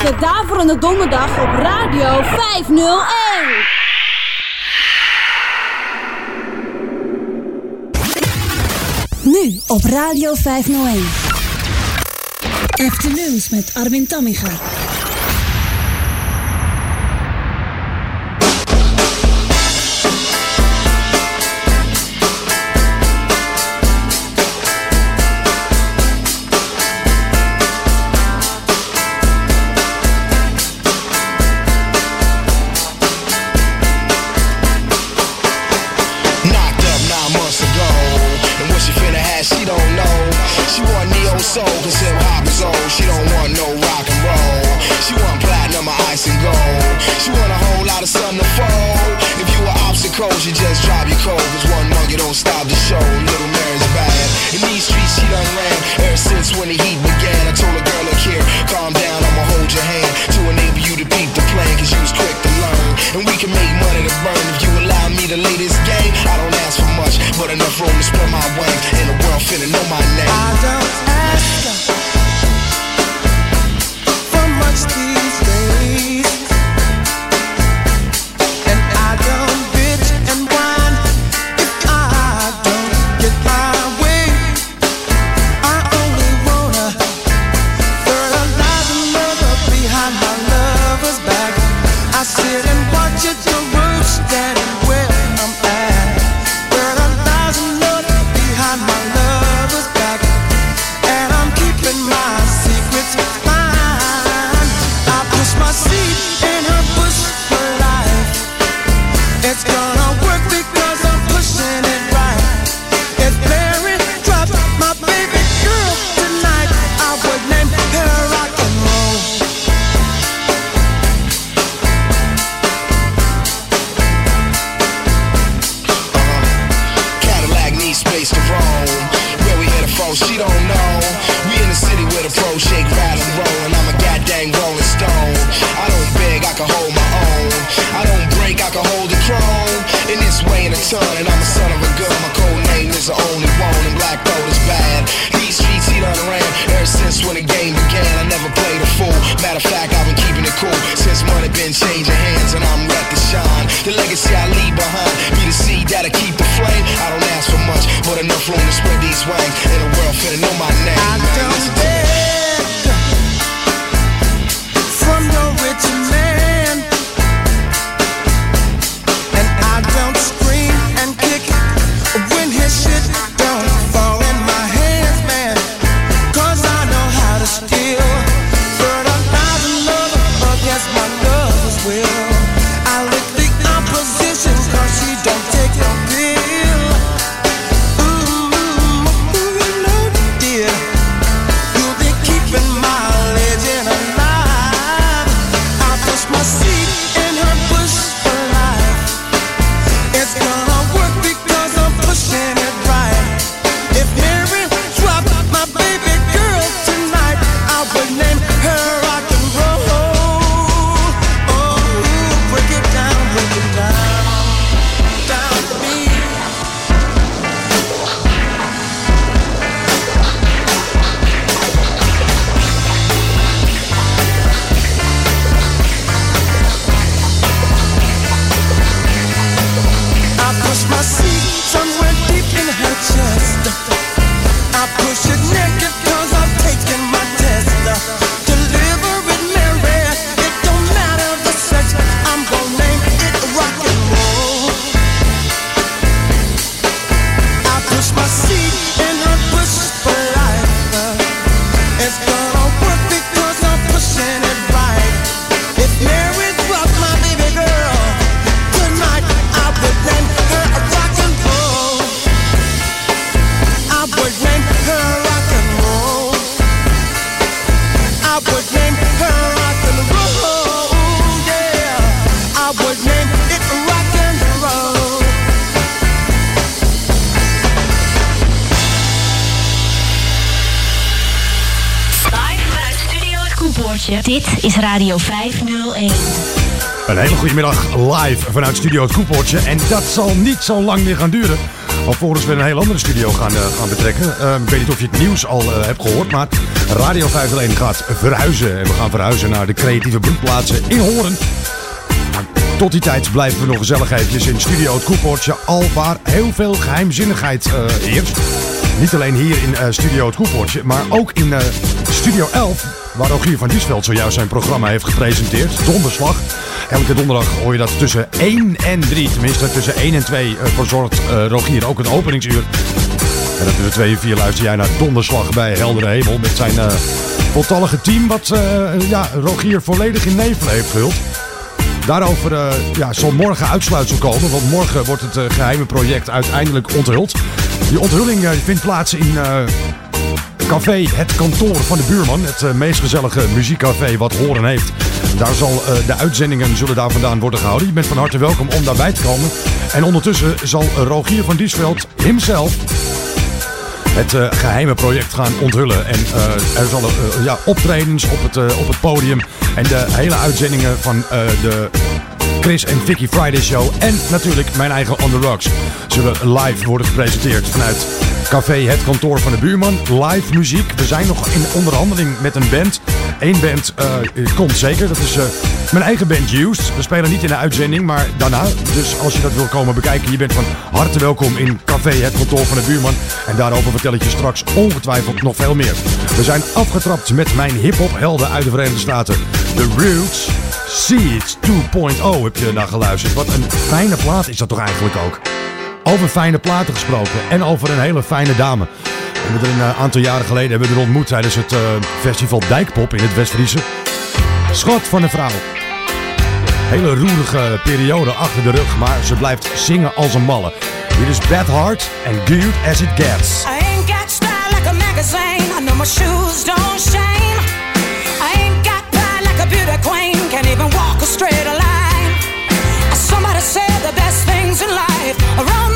de Daverende Donderdag op Radio 501. Nu op Radio 501. Afternoons met Armin Tammiga. finna know my name. I don't Dit is Radio 501. Een hele goede middag live vanuit Studio Het Koepoortje. En dat zal niet zo lang meer gaan duren. Alvorens we een hele andere studio gaan, eh, gaan betrekken. Eh, ik weet niet of je het nieuws al eh, hebt gehoord, maar Radio 501 gaat verhuizen. En we gaan verhuizen naar de creatieve broedplaatsen in Hoorn. Tot die tijd blijven we nog gezellig eventjes in Studio Het Koepoortje. Al waar heel veel geheimzinnigheid eh, heerst. Niet alleen hier in Studio Het Koepoortje, maar ook in Studio 11. Waar Rogier van Diesveld zojuist zijn programma heeft gepresenteerd. Donderslag. Elke donderdag hoor je dat tussen 1 en 3. Tenminste, tussen 1 en 2 eh, verzorgt eh, Rogier ook het openingsuur. En dat tussen 2 en 4 luister jij naar Donderslag bij Heldere Hemel. Met zijn eh, voltallige team wat ja, Rogier volledig in nevel heeft gehuld. Daarover ja, zal morgen uitsluitsel komen, want morgen wordt het eh, geheime project uiteindelijk onthuld. Die onthulling vindt plaats in café Het Kantoor van de Buurman. Het eh, meest gezellige muziekcafé wat Horen heeft. Daar zal eh, de uitzendingen zullen daar vandaan worden gehouden. Je bent van harte welkom om daarbij te komen. En ondertussen zal Rogier van Diesveld himself het eh, geheime project gaan onthullen. En er zullen ja, optredens op het, op het podium. En de hele uitzendingen van de Chris en Vicky Friday Show. En natuurlijk mijn eigen On The Rocks. Zullen live worden gepresenteerd vanuit Café Het Kantoor van de Buurman. Live muziek. We zijn nog in onderhandeling met een band. Eén band eh, komt zeker. Dat is eh, mijn eigen band Used. We spelen niet in de uitzending, maar daarna. Dus als je dat wil komen bekijken, je bent van harte welkom in Café Het Kantoor van de Buurman. En daarover vertel ik je straks ongetwijfeld nog veel meer. We zijn afgetrapt met mijn hip-hop helden uit de Verenigde Staten. The Roots. Seeds 2.0 heb je naar geluisterd. Wat een fijne plaat is dat toch eigenlijk ook. Over fijne platen gesproken en over een hele fijne dame. We hebben er een eh, aantal jaren geleden hebben we er ontmoet tijdens het eh, festival Dijkpop in het Westfriese. Schot van een vrouw. Hele roerige periode achter de rug, maar ze blijft zingen als een malle. Hier is Bad Heart and Good As It Gets. I ain't got style like a magazine. I know my shoes don't shine. I ain't got pride like a beauty queen. Can't even walk a straight. Said the best things in life are on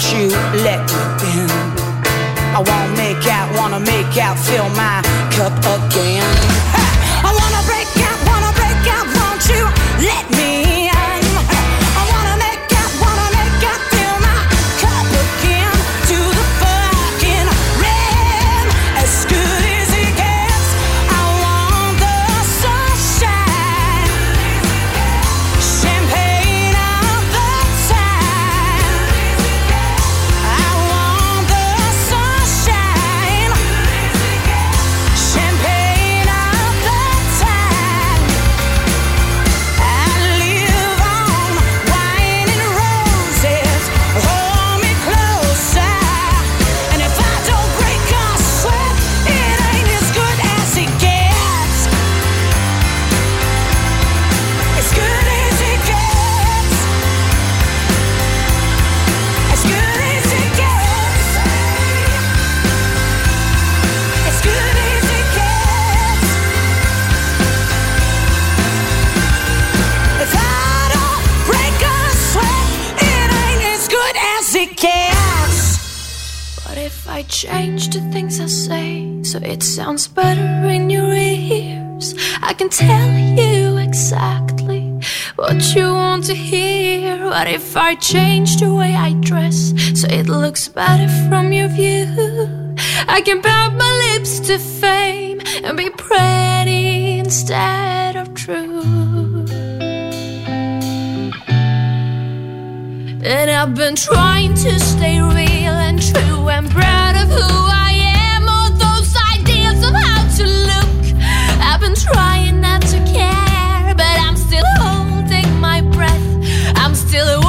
won't you let me in? I won't make out, wanna make out, fill my cup again. change the things I say, so it sounds better in your ears. I can tell you exactly what you want to hear. What if I change the way I dress, so it looks better from your view? I can pout my lips to fame and be pretty instead And I've been trying to stay real and true and proud of who I am. All those ideas of how to look, I've been trying not to care, but I'm still holding my breath. I'm still a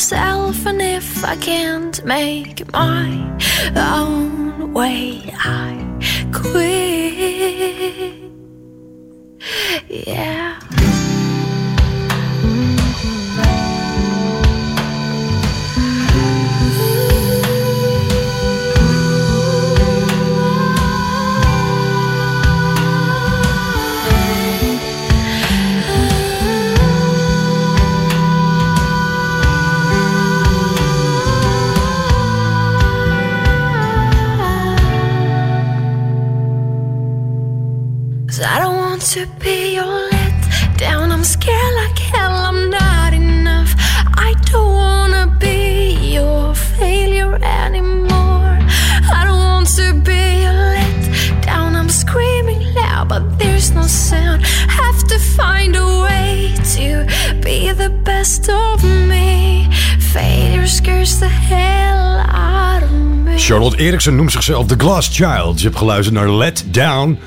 myself, and if I can't make my own way, I quit. Eriksen noemt zichzelf The Glass Child. Je hebt geluisterd naar Let Down.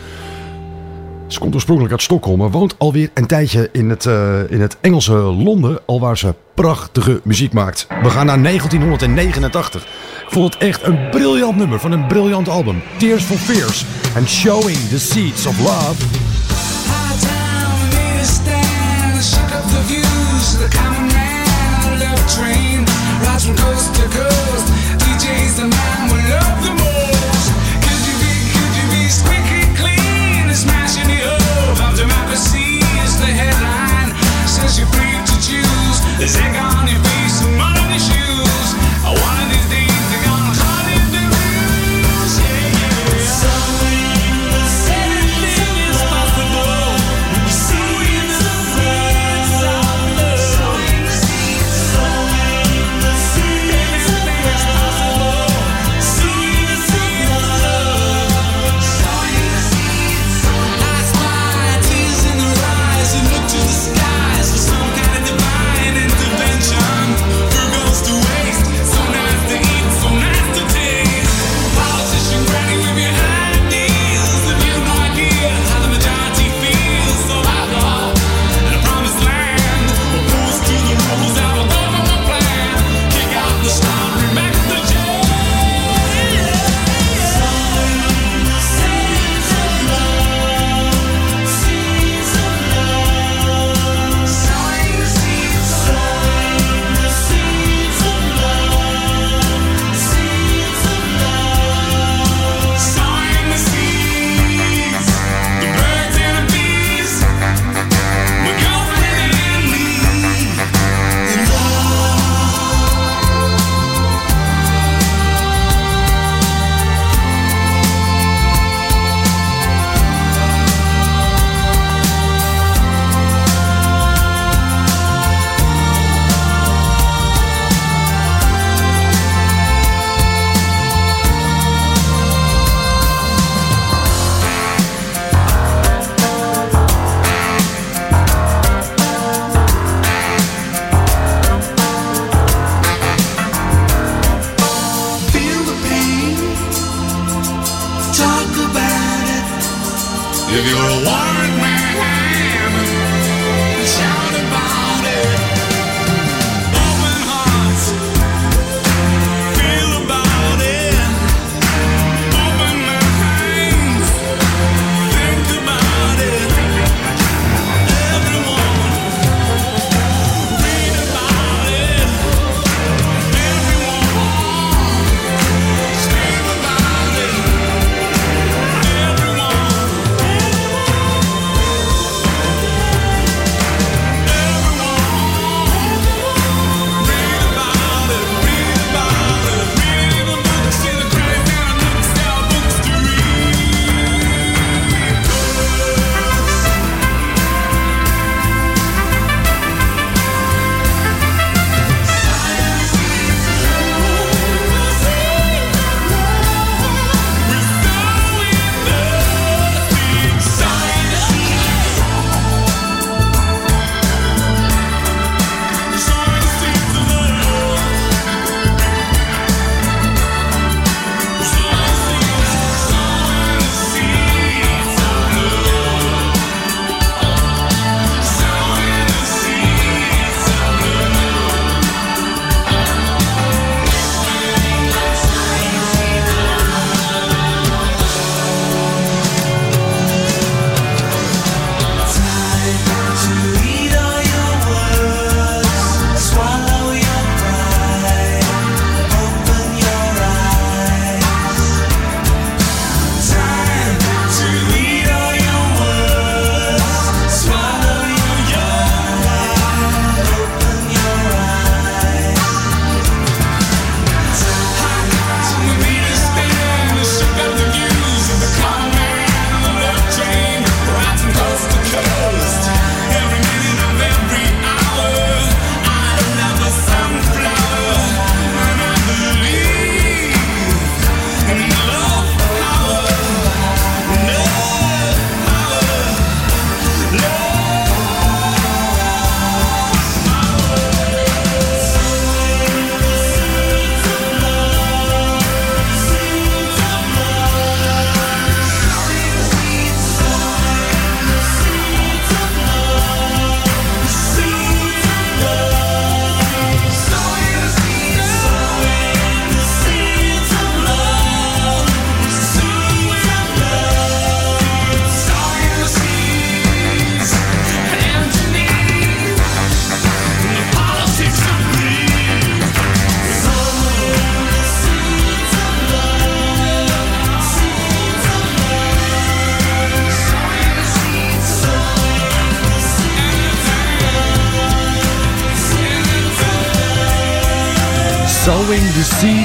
Ze komt oorspronkelijk uit Stockholm, maar woont alweer een tijdje in het, eh, in het Engelse Londen, al waar ze prachtige muziek maakt. We gaan naar 1989. Ik vond het echt een briljant nummer van een briljant album. Tears for Fears and Showing the Seeds of Love.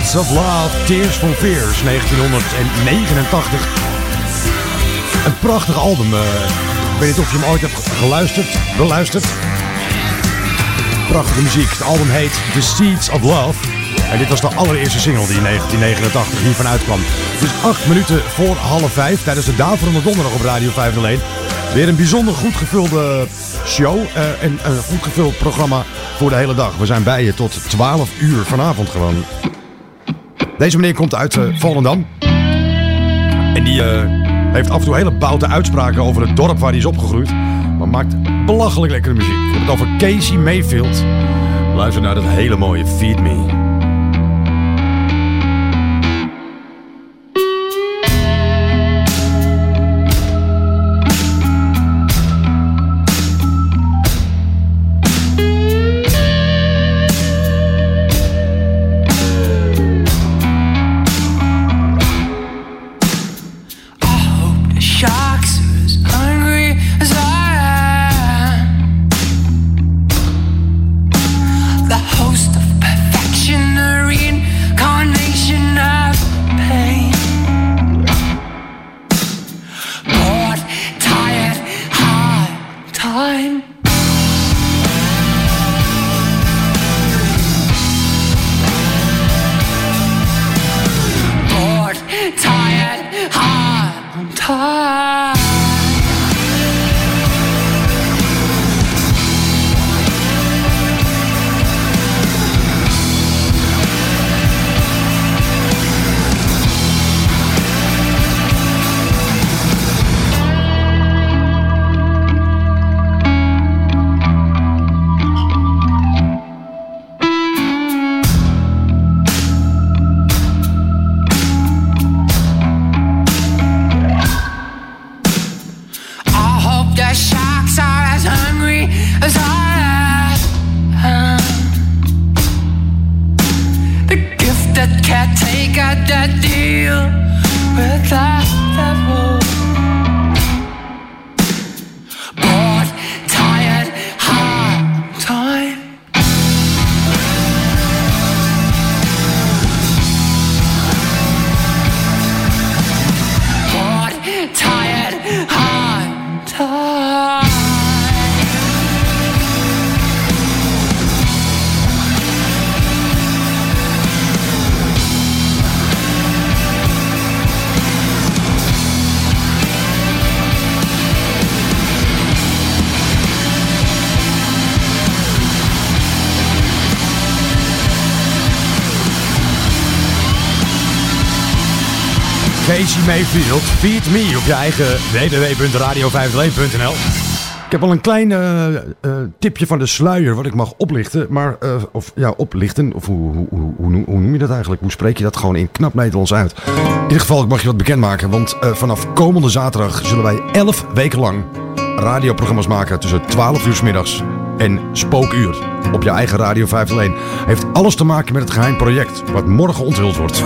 Seeds of Love, Tears for Fears, 1989. Een prachtig album. eh. ik weet niet of je hem ooit hebt geluisterd, beluisterd. Prachtige muziek. Het album heet The Seeds of Love. En dit was de allereerste single die in 1989 hiervan uitkwam. Dus acht minuten voor half vijf tijdens de Daverende Donderdag op Radio 501. Weer een bijzonder goed gevulde show eh, en een goed gevuld programma voor de hele dag. We zijn bij je tot 12 uur vanavond gewoon. Deze meneer komt uit eh, Volendam. En die eh, heeft af en toe hele boute uitspraken over het dorp waar hij is opgegroeid. Maar maakt belachelijk lekkere muziek. Ik heb het over Casey Mayfield. Luister naar dat hele mooie Feed Me. Casey Mayfield, Feed Me op je eigen www.radio501.nl. Ik heb al een klein eh, eh, tipje van de sluier wat ik mag oplichten. Maar, eh, of ja, oplichten. Of hoe, hoe, hoe, hoe noem- je dat eigenlijk? Hoe spreek je dat gewoon in knap Nederlands uit? In ieder geval, ik mag je wat bekendmaken. Want vanaf komende zaterdag zullen wij 11 weken lang radioprogramma's maken tussen 12 uur 's middags en spookuur. Op je eigen Radio 501. Heeft alles te maken met het geheim project wat morgen onthuld wordt.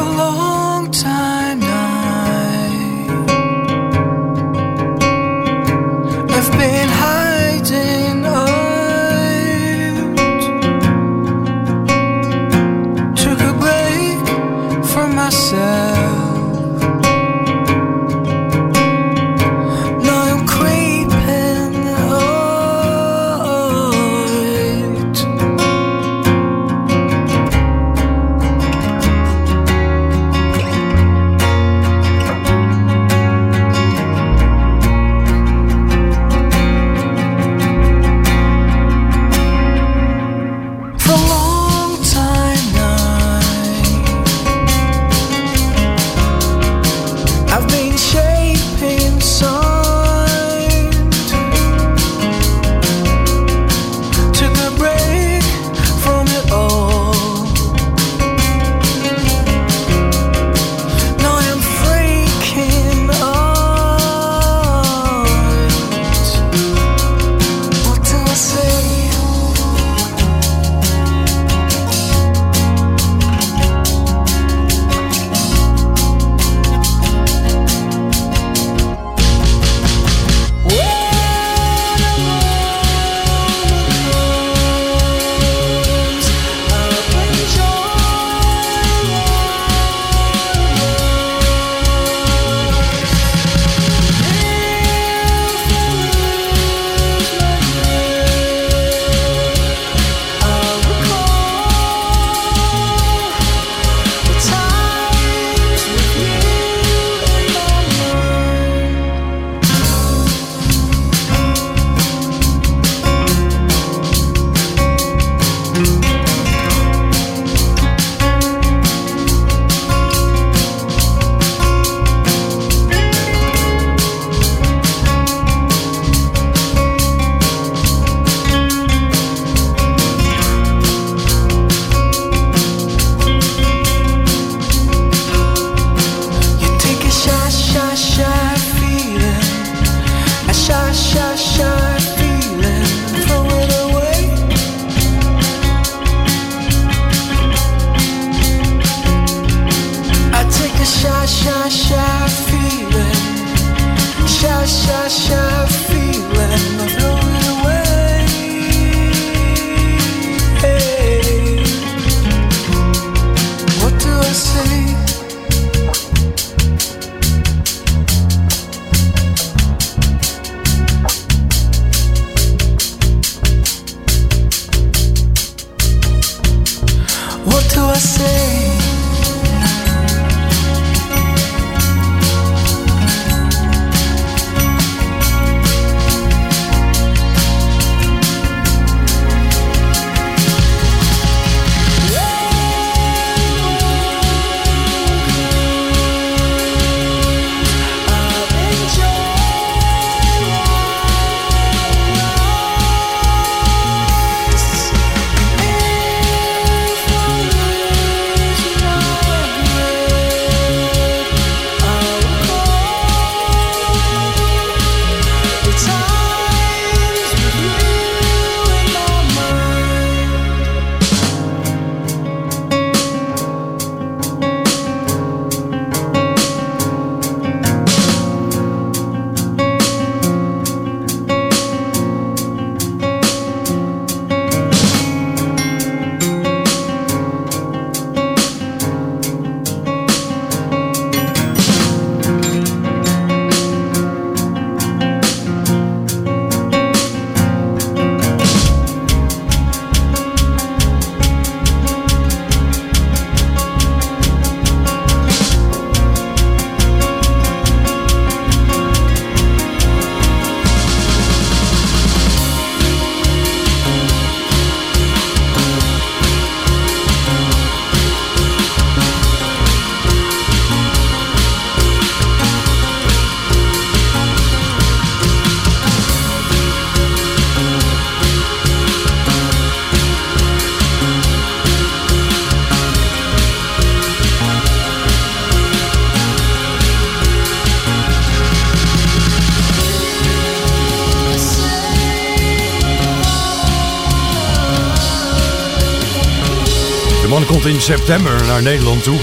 In september naar Nederland toe.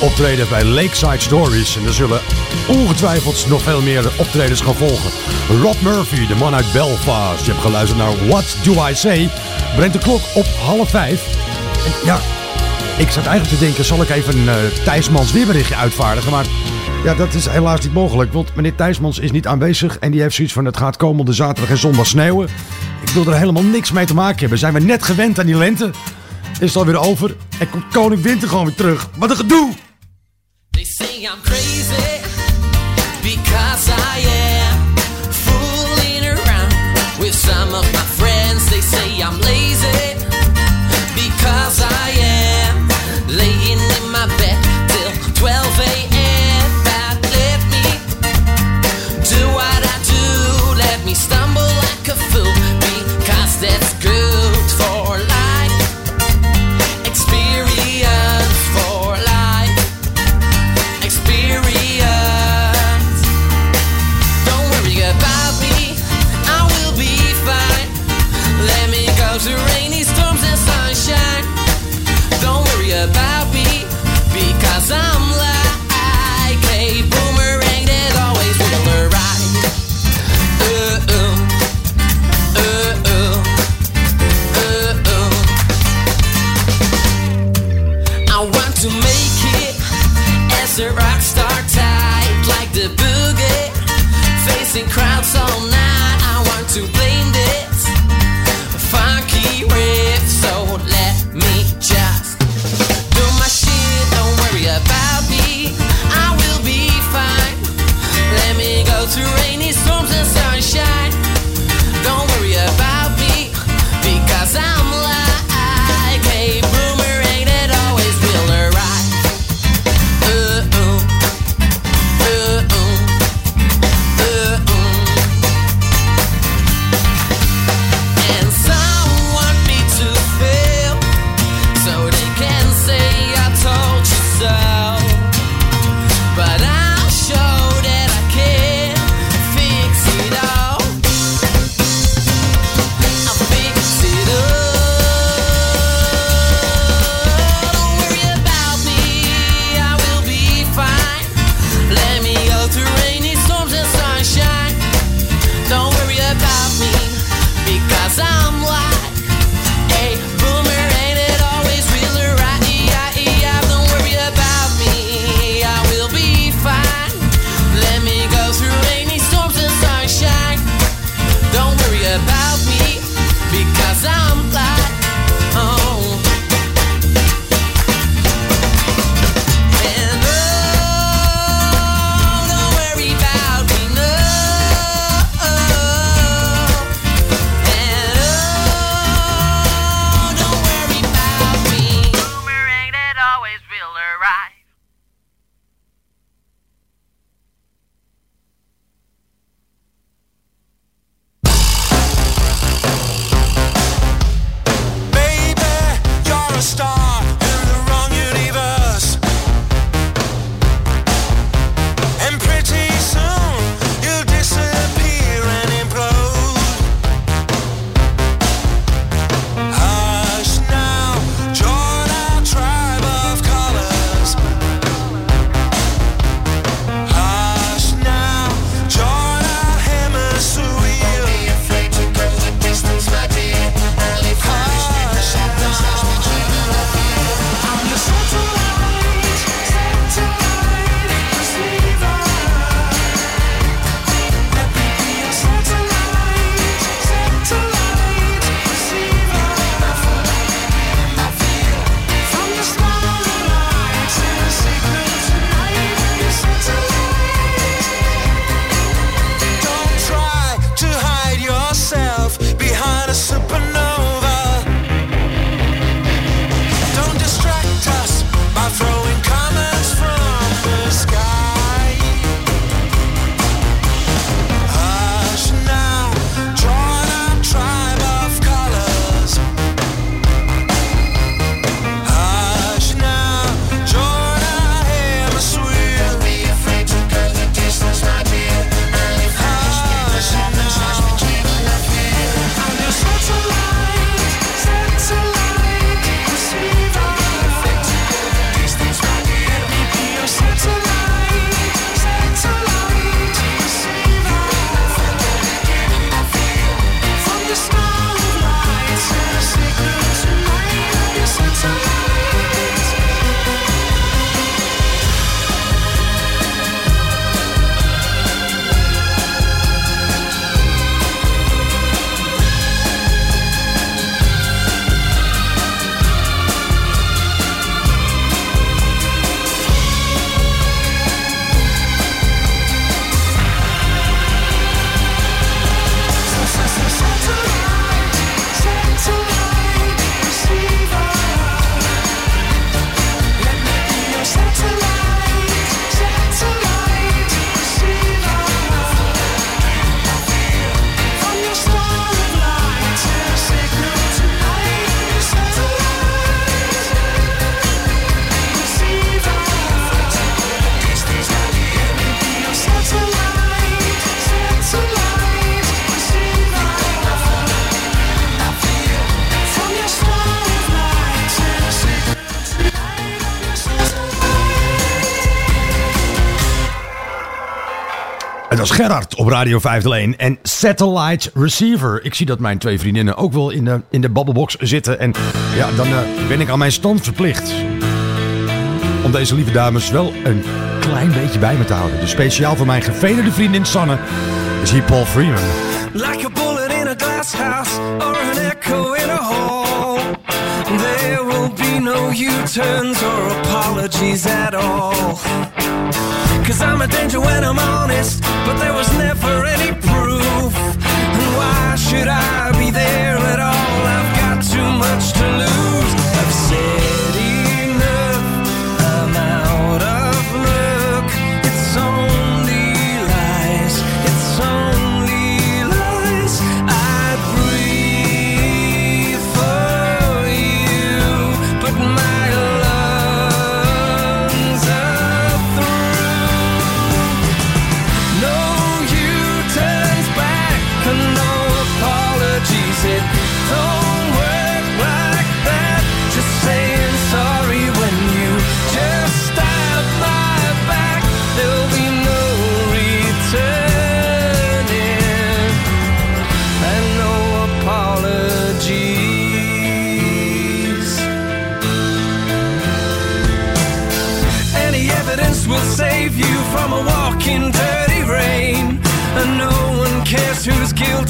Optreden bij Lakeside Stories. En er zullen ongetwijfeld nog veel meer optredens gaan volgen. Rob Murphy, de man uit Belfast. Je hebt geluisterd naar What Do I Say. Brengt de klok op half vijf. En ja, ik zat eigenlijk te denken, zal ik even een uh, Thijsmans weerberichtje uitvaardigen? Maar ja, dat is helaas niet mogelijk. Want meneer Thijsmans is niet aanwezig. En die heeft zoiets van, het gaat komende zaterdag en zondag sneeuwen. Ik wil er helemaal niks mee te maken hebben. Zijn we net gewend aan die lente? Is het alweer over? En komt koning Winter gewoon weer terug. Wat een gedoe! They say I'm crazy because I am Gerard op Radio 501 en Satellite Receiver. Ik zie dat mijn twee vriendinnen ook wel in de, in de babbelbox zitten. En ja, dan eh, ben ik aan mijn stand verplicht. Om deze lieve dames wel een klein beetje bij me te houden. Dus speciaal voor mijn gevederde vriendin Sanne is hier Paul Freeman. Like a bullet in a glass house or an echo in a hall. U-turns or apologies at all. Cause I'm a danger when I'm honest, but there was never any proof. And why should I be there at all? I've got too much to lose.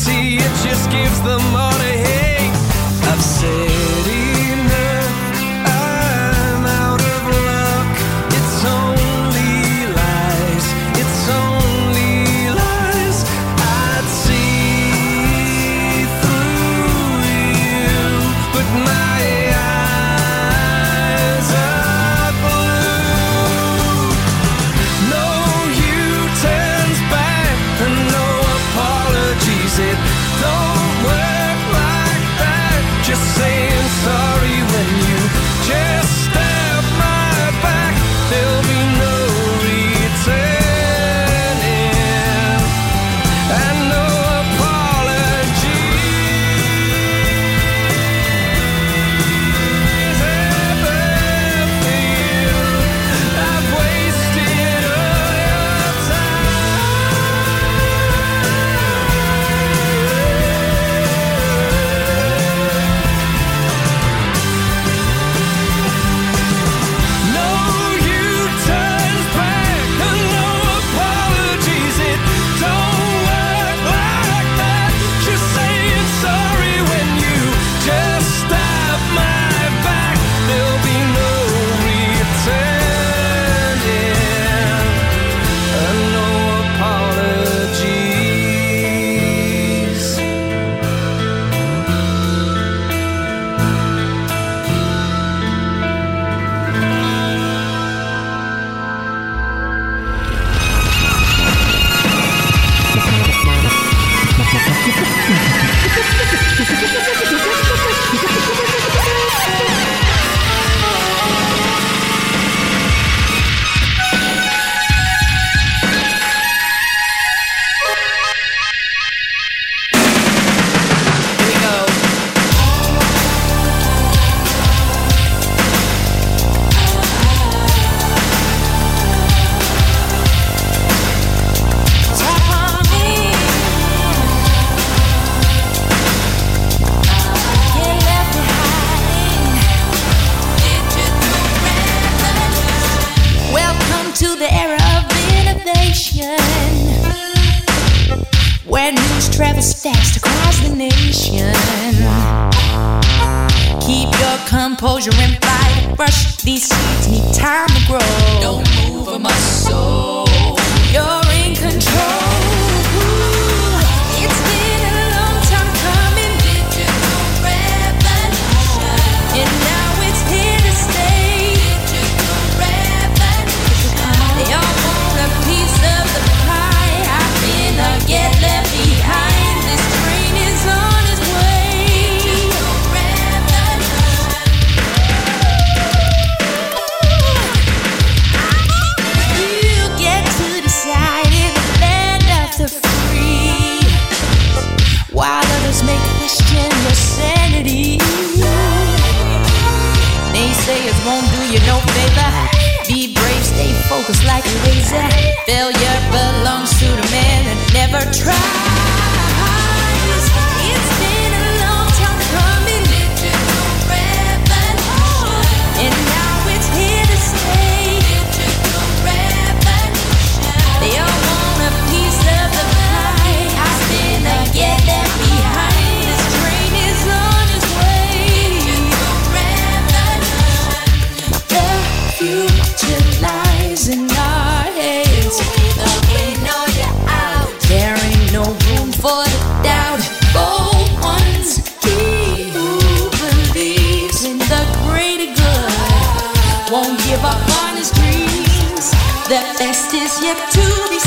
Guilty, it just gives them all to hate. I've said where news travels fast across the nation. Keep your composure and fight. Rush these seeds need time to grow. Don't move a muscle. try. Yet to be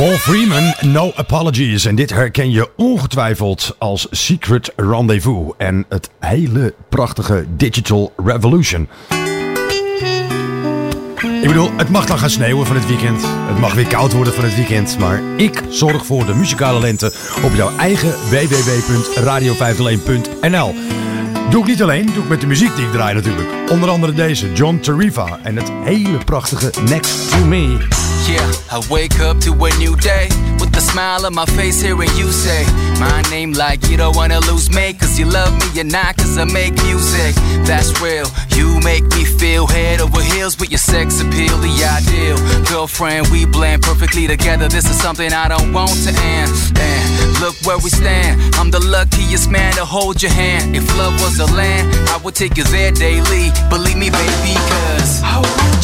Paul Freeman, No Apologies. En dit herken je ongetwijfeld als Secret Rendezvous. En het hele prachtige Digital Revolution. Ik bedoel, het mag dan gaan sneeuwen van het weekend. Het mag weer koud worden van het weekend. Maar ik zorg voor de muzikale lente op jouw eigen www.radio501.nl. Doe ik niet alleen, doe ik met de muziek die ik draai natuurlijk. Onder andere deze, John Tarifa. En het hele prachtige Next to Me. Yeah, I wake up to a new day with a smile on my face hearing you say my name like you don't wanna lose me cause you love me and not cause I make music. That's real you make me feel head over heels with your sex appeal the ideal. Girlfriend we blend perfectly together this is something I don't want to end. And look where we stand I'm the luckiest man to hold your hand. If love was a land I would take you there daily believe me baby cause oh.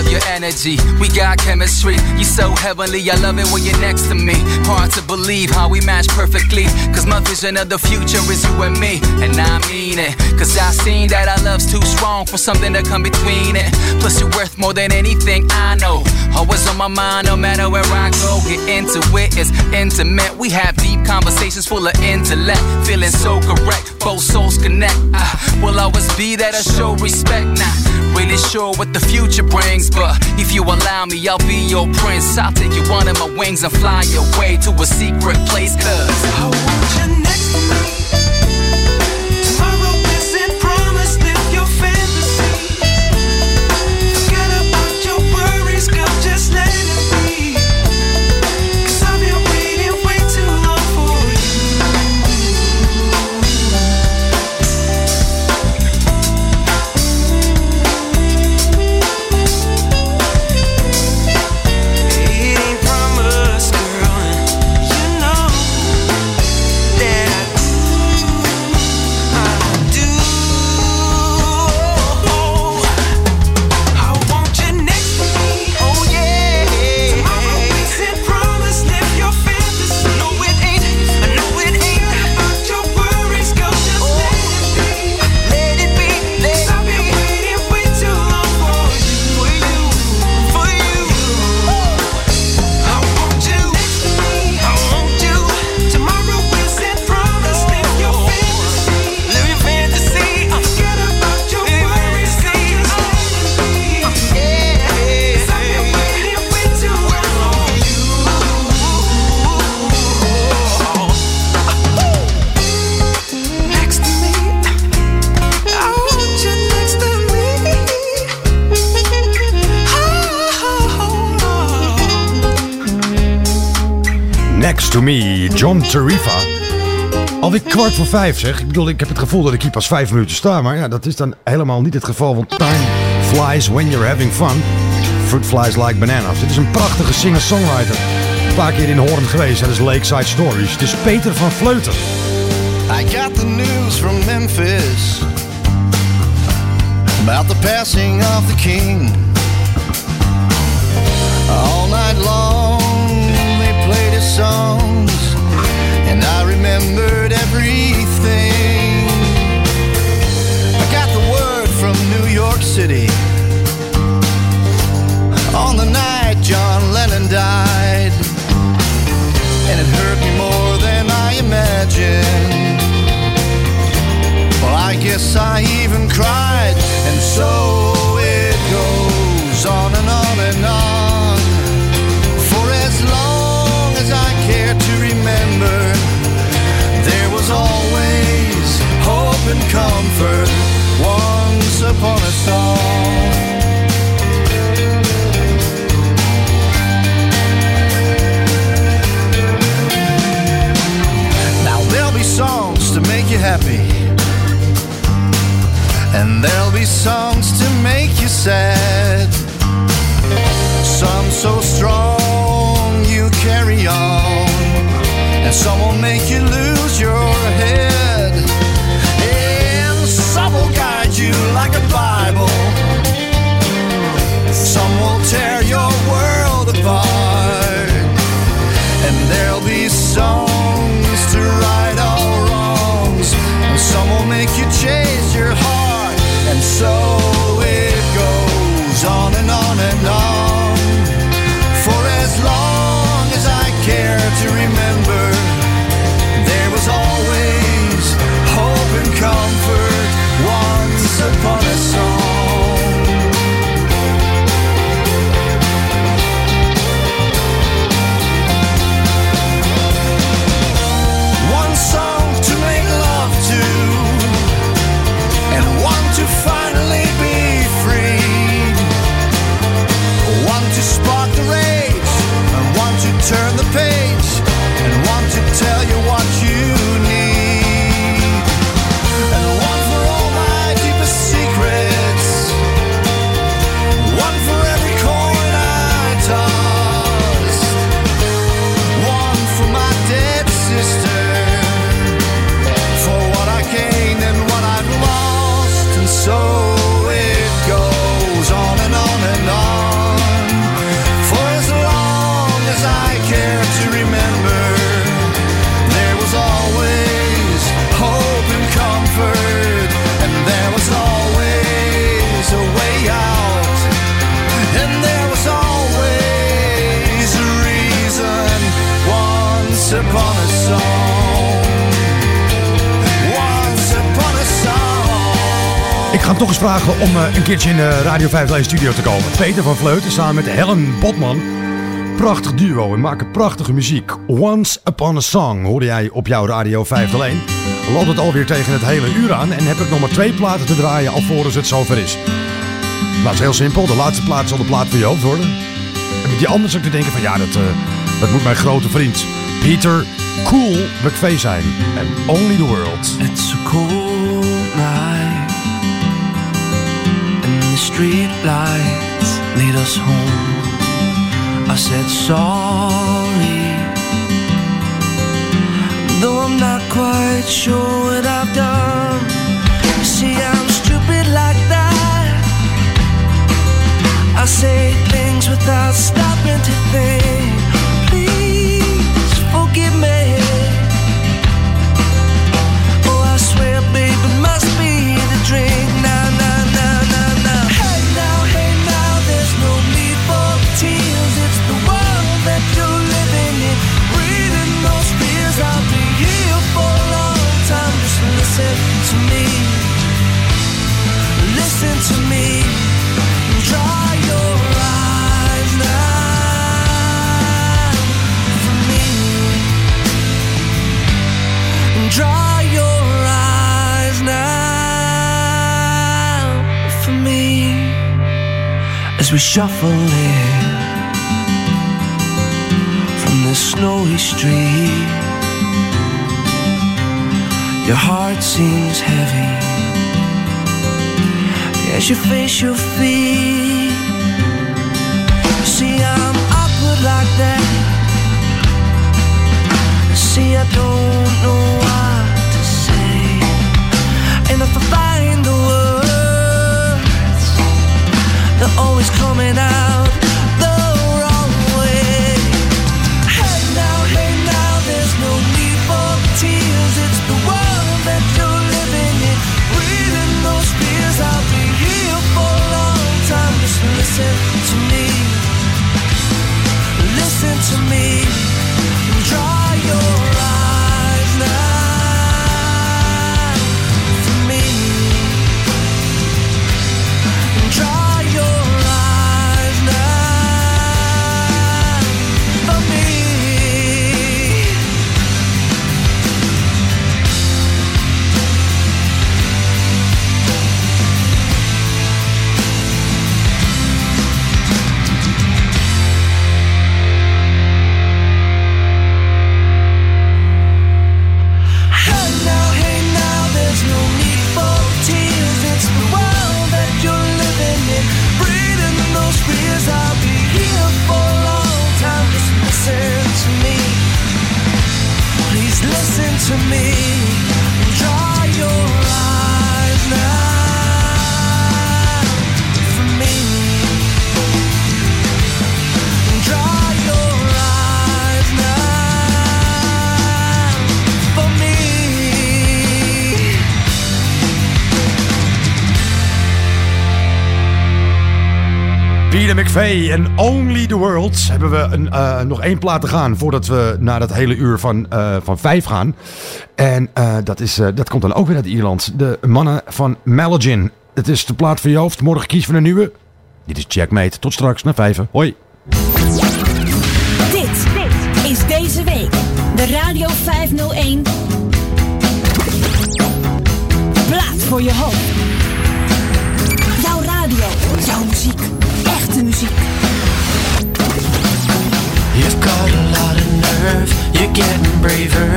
Love your energy, we got chemistry. You so heavenly, I love it when you're next to me. Hard to believe how we match perfectly. Cause my vision of the future is you and me. And I mean it. Cause I seen that our love's too strong for something to come between it. Plus, you're worth more than anything I know. Always on my mind, no matter where I go. Get into it, it's intimate. We have deep conversations full of intellect. Feeling so correct, both souls connect. I will always be there to show respect. Not really sure what the future brings, but if you allow me, I'll be your prince. I'll take you under my wings and fly away to a secret place. Cause I want you next to me. To me, John Tarifa. Alweer kwart voor vijf zeg. Ik bedoel, ik heb het gevoel dat ik hier pas vijf minuten sta. Maar ja, dat is dan helemaal niet het geval. Want time flies when you're having fun. Fruit flies like bananas. Dit is een prachtige singer-songwriter. Een paar keer in Hoorn geweest. Dat is Lakeside Stories. Het is Peter van Vleuten. I got the news from Memphis about the passing of the king. All night long remembered everything. I got the word from New York City on the night John Lennon died, and it hurt me more than I imagined. Well, I guess I even cried, and so it goes on and on and on. and comfort once upon a song. Now there'll be songs to make you happy, and there'll be songs to make you sad. Some so strong you carry on, and some will make you lose your head. Tear your world apart. Ga toch eens vragen om eh, een keertje in de Radio 5 studio te komen. Peter van Vleuten samen met Helen Botman. Prachtig duo en maken prachtige muziek. Once Upon a Song hoorde jij op jouw Radio 501. Loopt het alweer tegen het hele uur aan en heb ik nog maar twee platen te draaien alvorens het zover is. Nou, is heel simpel. De laatste plaat zal de plaat van Joop worden. En met die anders ook te denken van ja, dat, eh, dat moet mijn grote vriend Peter Cool McVeigh zijn. En Only the World. It's a cold night, street lights lead us home. I said sorry, though I'm not quite sure what I've done. See, I'm stupid like that. I say things without stopping to think. Please forgive me. We shuffle in from the snowy street. Your heart seems heavy as you face your feet. En Only the World hebben we een, eh, nog één plaat te gaan voordat we naar dat hele uur van, eh, van vijf gaan. En eh, dat, is, dat komt dan ook weer uit Ierland. De mannen van Malagin. Het is de plaat voor je hoofd. Morgen kies van een nieuwe. Dit is Checkmate. Tot straks naar vijven. Hoi. Dit is deze week de Radio 501 you're getting braver.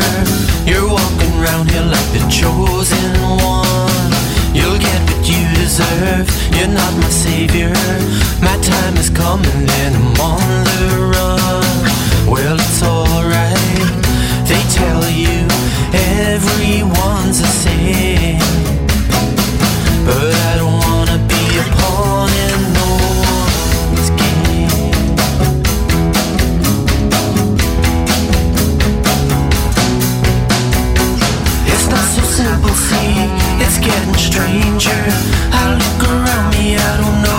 You're walking around here like the chosen one. You'll get what you deserve, you're not my savior. My time is coming and I'm on the run. Well, it's alright, they tell you everyone's the same. Getting stranger. I look around me, I don't know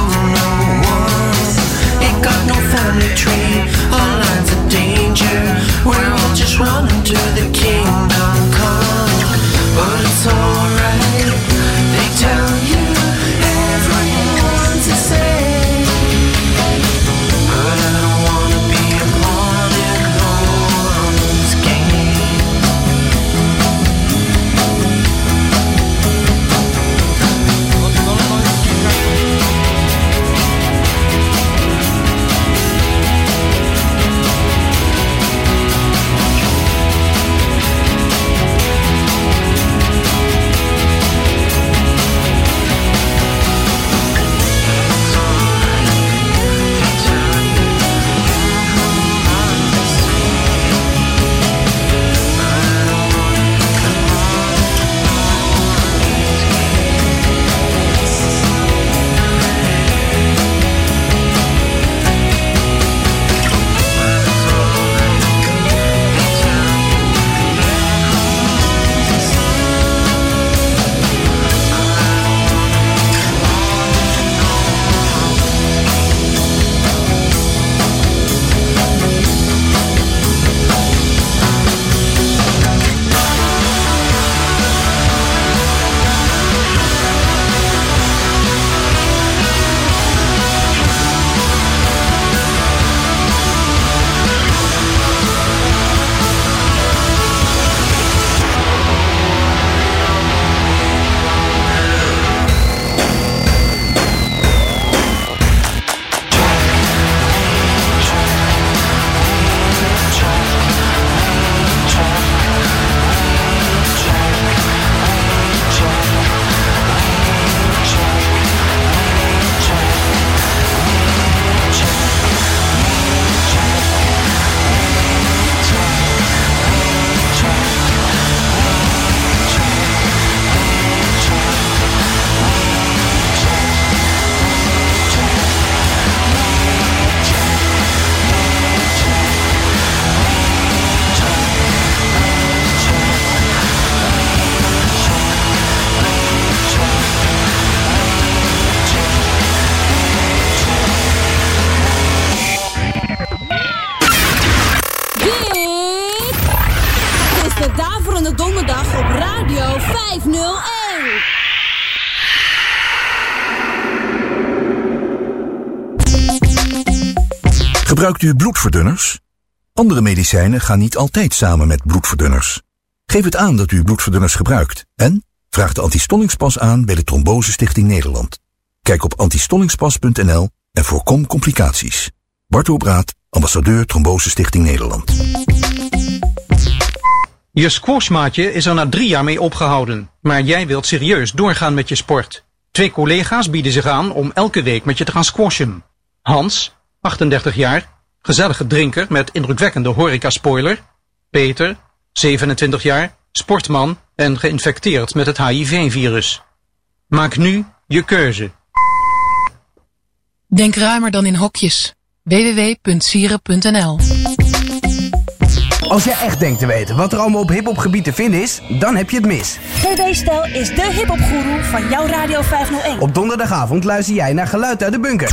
Gebruikt u bloedverdunners? Andere medicijnen gaan niet altijd samen met bloedverdunners. Geef het aan dat u bloedverdunners gebruikt en vraag de antistollingspas aan bij de Trombose Stichting Nederland. Kijk op antistollingspas.nl en voorkom complicaties. Bart Obraat, ambassadeur Trombose Stichting Nederland. Je squashmaatje is er na drie jaar mee opgehouden, maar jij wilt serieus doorgaan met je sport. Twee collega's bieden zich aan om elke week met je te gaan squashen. Hans, 38 jaar, gezellige drinker met indrukwekkende horeca-spoiler. Peter, 27 jaar, sportman en geïnfecteerd met het HIV-virus. Maak nu je keuze. Denk ruimer dan in hokjes. www.sieren.nl Als jij echt denkt te weten wat er allemaal op hiphopgebied te vinden is, dan heb je het mis. GB Stijl is de hiphopgoeroe van jouw Radio 501. Op donderdagavond luister jij naar Geluid uit de Bunker.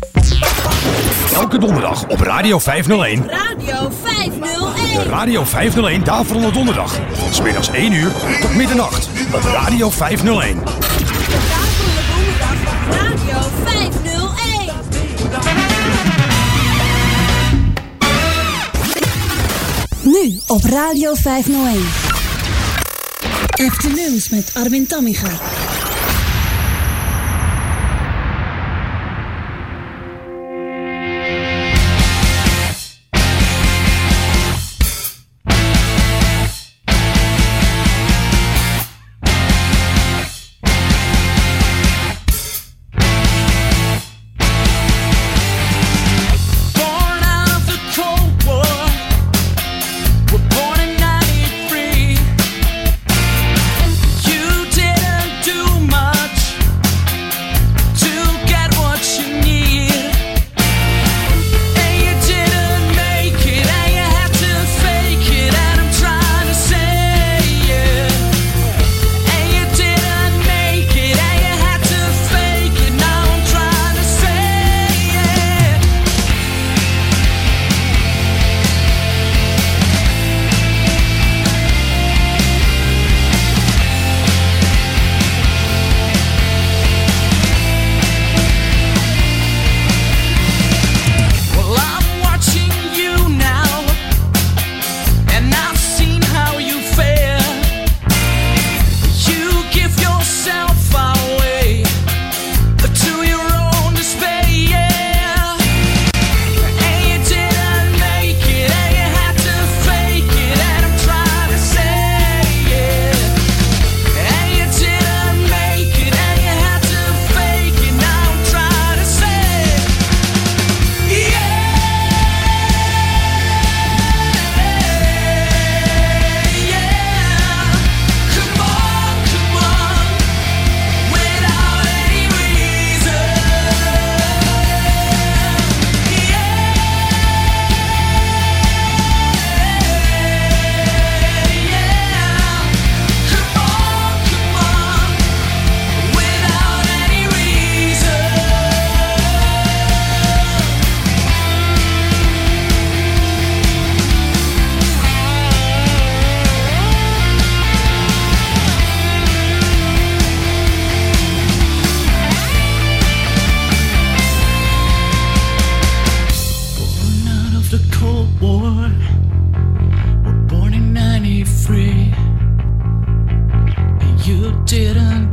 Elke donderdag op Radio 501. Radio 501. De Radio 501 Daverende Donderdag. Van 's middags 1 uur tot middernacht op Radio 501. Radio 501. Nu op Radio 501. Afternoons met Armin Tammiga.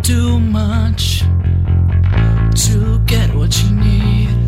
Didn't much to get what you need.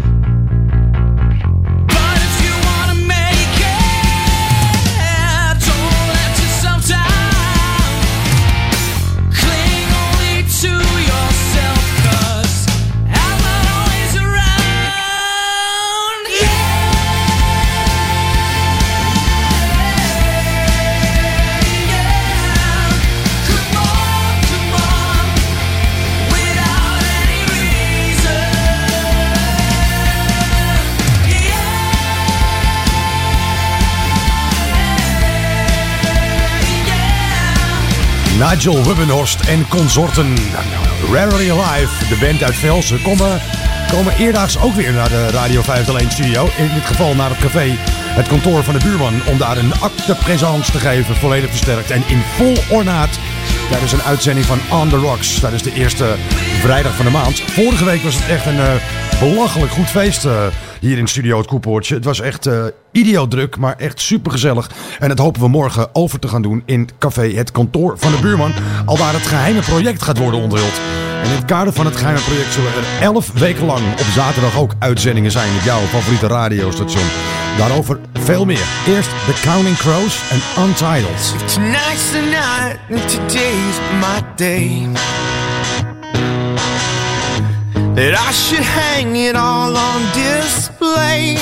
Nigel Wubbenhorst en consorten. Rarely Alive, de band uit Velsen, komen, komen eerdaags ook weer naar de Radio 501 studio. In dit geval naar het café, het kantoor van de buurman, om daar een acte présence te geven, volledig versterkt en in vol ornaat. Tijdens een uitzending van On The Rocks, tijdens de eerste vrijdag van de maand. Vorige week was het echt een eh, belachelijk goed feest eh, hier in Studio Het Koepoortje. Het was echt eh idioot druk, maar echt super gezellig. En dat hopen we morgen over te gaan doen in café Het Kantoor van de Buurman. Al waar het geheime project gaat worden onthuld. En in het kader van het geheime project zullen er 11 weken lang op zaterdag ook uitzendingen zijn met jouw favoriete radiostation. Daarover veel meer. Eerst The Counting Crows en Untitled. Tonight's the night, today's my day. That I should hang it all on display.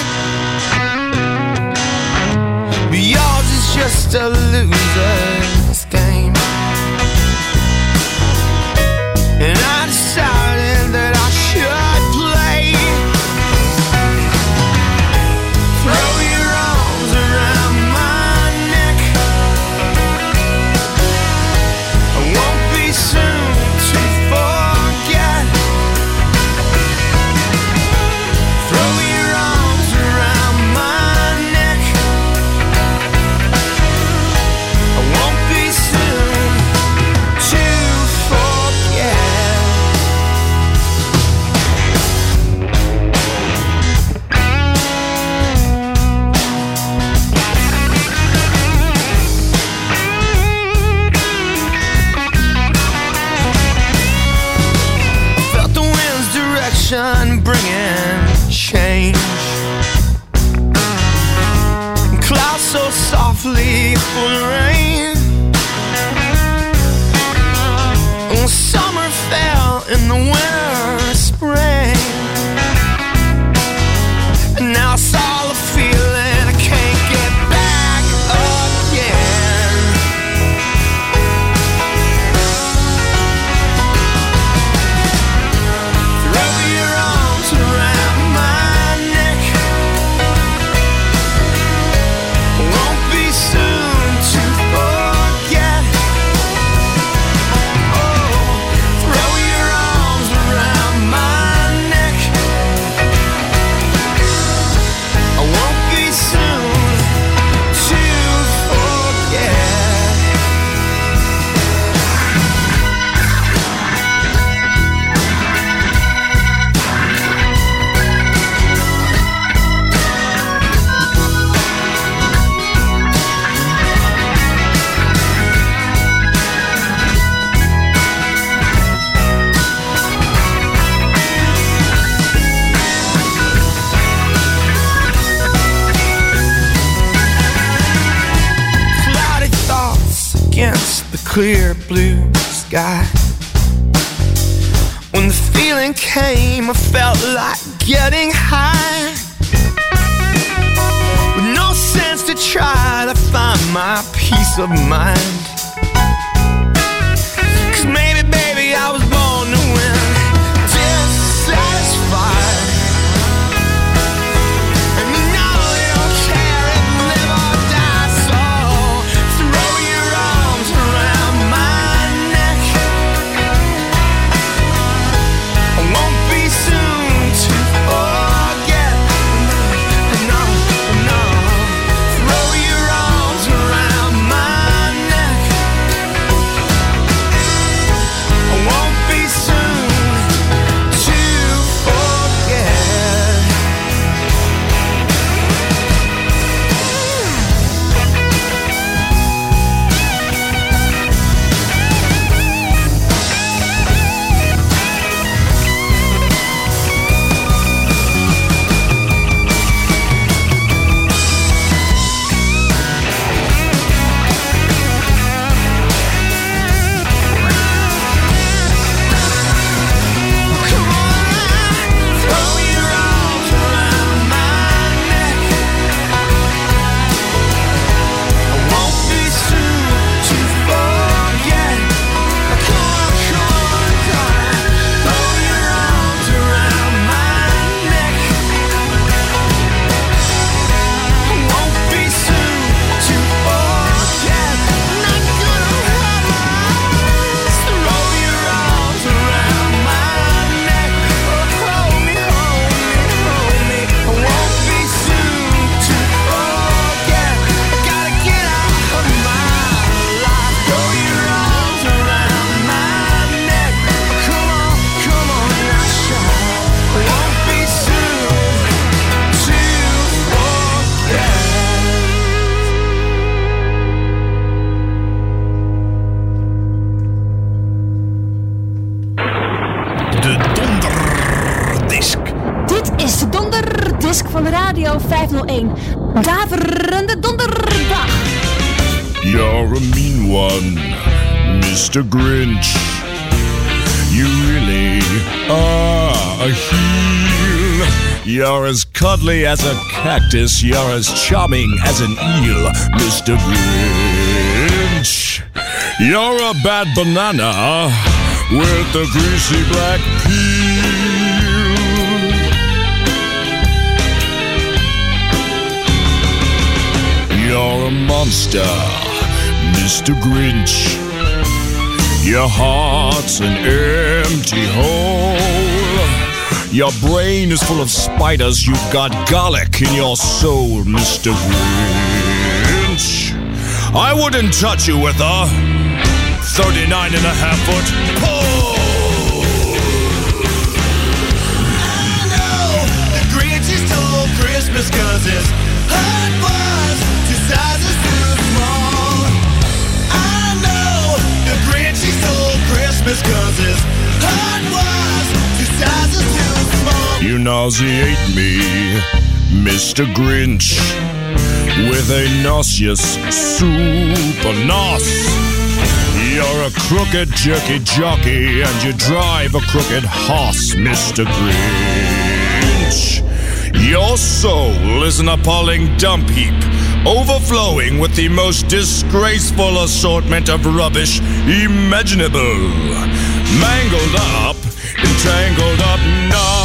But yours is just a loser's game. Clear blue sky. When the feeling came, I felt like getting high. With no sense to try to find my peace of mind. As a cactus. You're as charming as an eel, Mr. Grinch. You're a bad banana with a greasy black peel. You're a monster, Mr. Grinch. Your heart's an empty hole. Your brain is full of spiders. You've got garlic in your soul, Mr. Grinch. I wouldn't touch you with a 39 and a half foot pole. I know the Grinch stole Christmas cause his heart was two sizes You nauseate me, Mr. Grinch, with a nauseous super nos. You're a crooked jerky jockey and you drive a crooked horse, Mr. Grinch. Your soul is an appalling dump heap, overflowing with the most disgraceful assortment of rubbish imaginable. Mangled up, entangled up.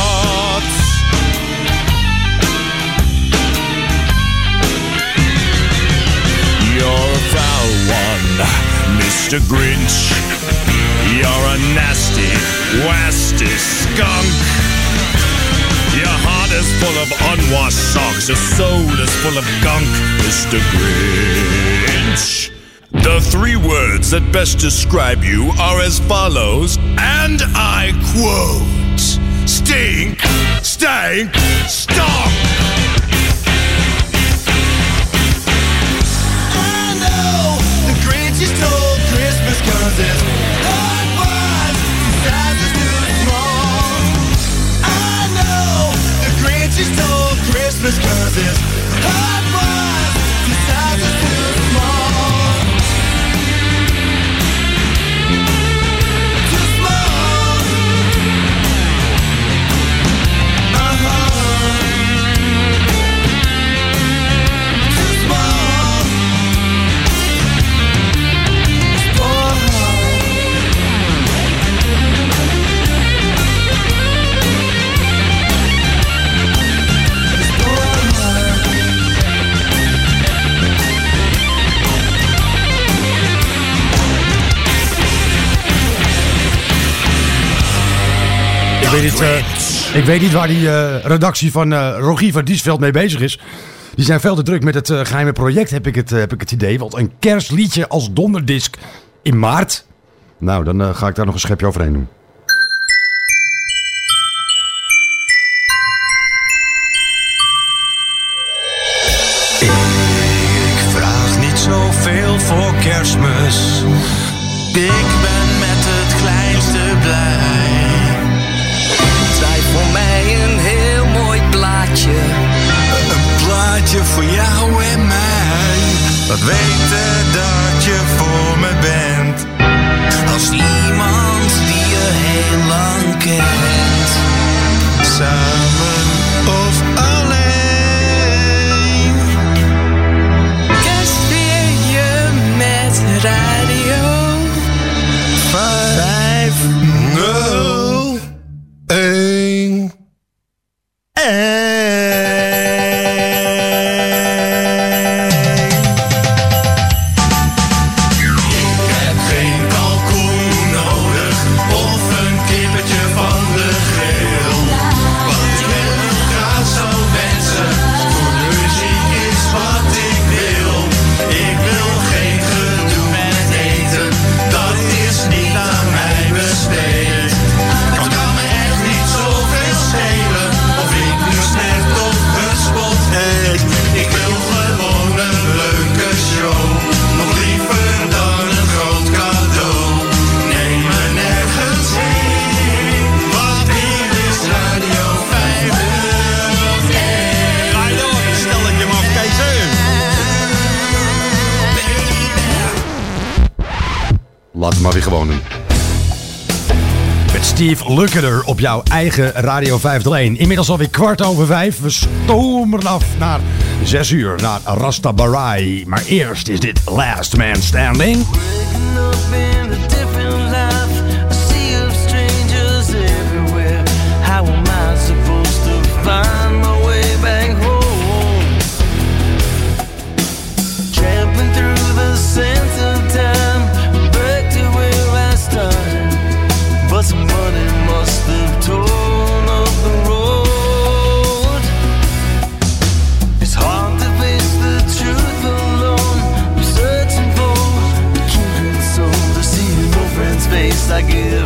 Mr. Grinch. You're a nasty, wasty skunk. Your heart is full of unwashed socks. Your soul is full of gunk, Mr. Grinch. The three words that best describe you are as follows, and I quote Stink, stank, stunk. This. Weet eh, ik weet niet waar die eh, redactie van eh Rogier van Diesveld mee bezig is. Die zijn veel te druk met het eh, geheime project, heb ik, het, heb ik het idee. Want een kerstliedje als donderdisc in maart. Nou, dan ga ik daar nog een schepje overheen doen. Leef op jouw eigen Radio 501. Inmiddels alweer kwart over vijf. We stomeren af naar zes uur, naar Rasta Barai. Maar eerst is dit Last Man Standing. I give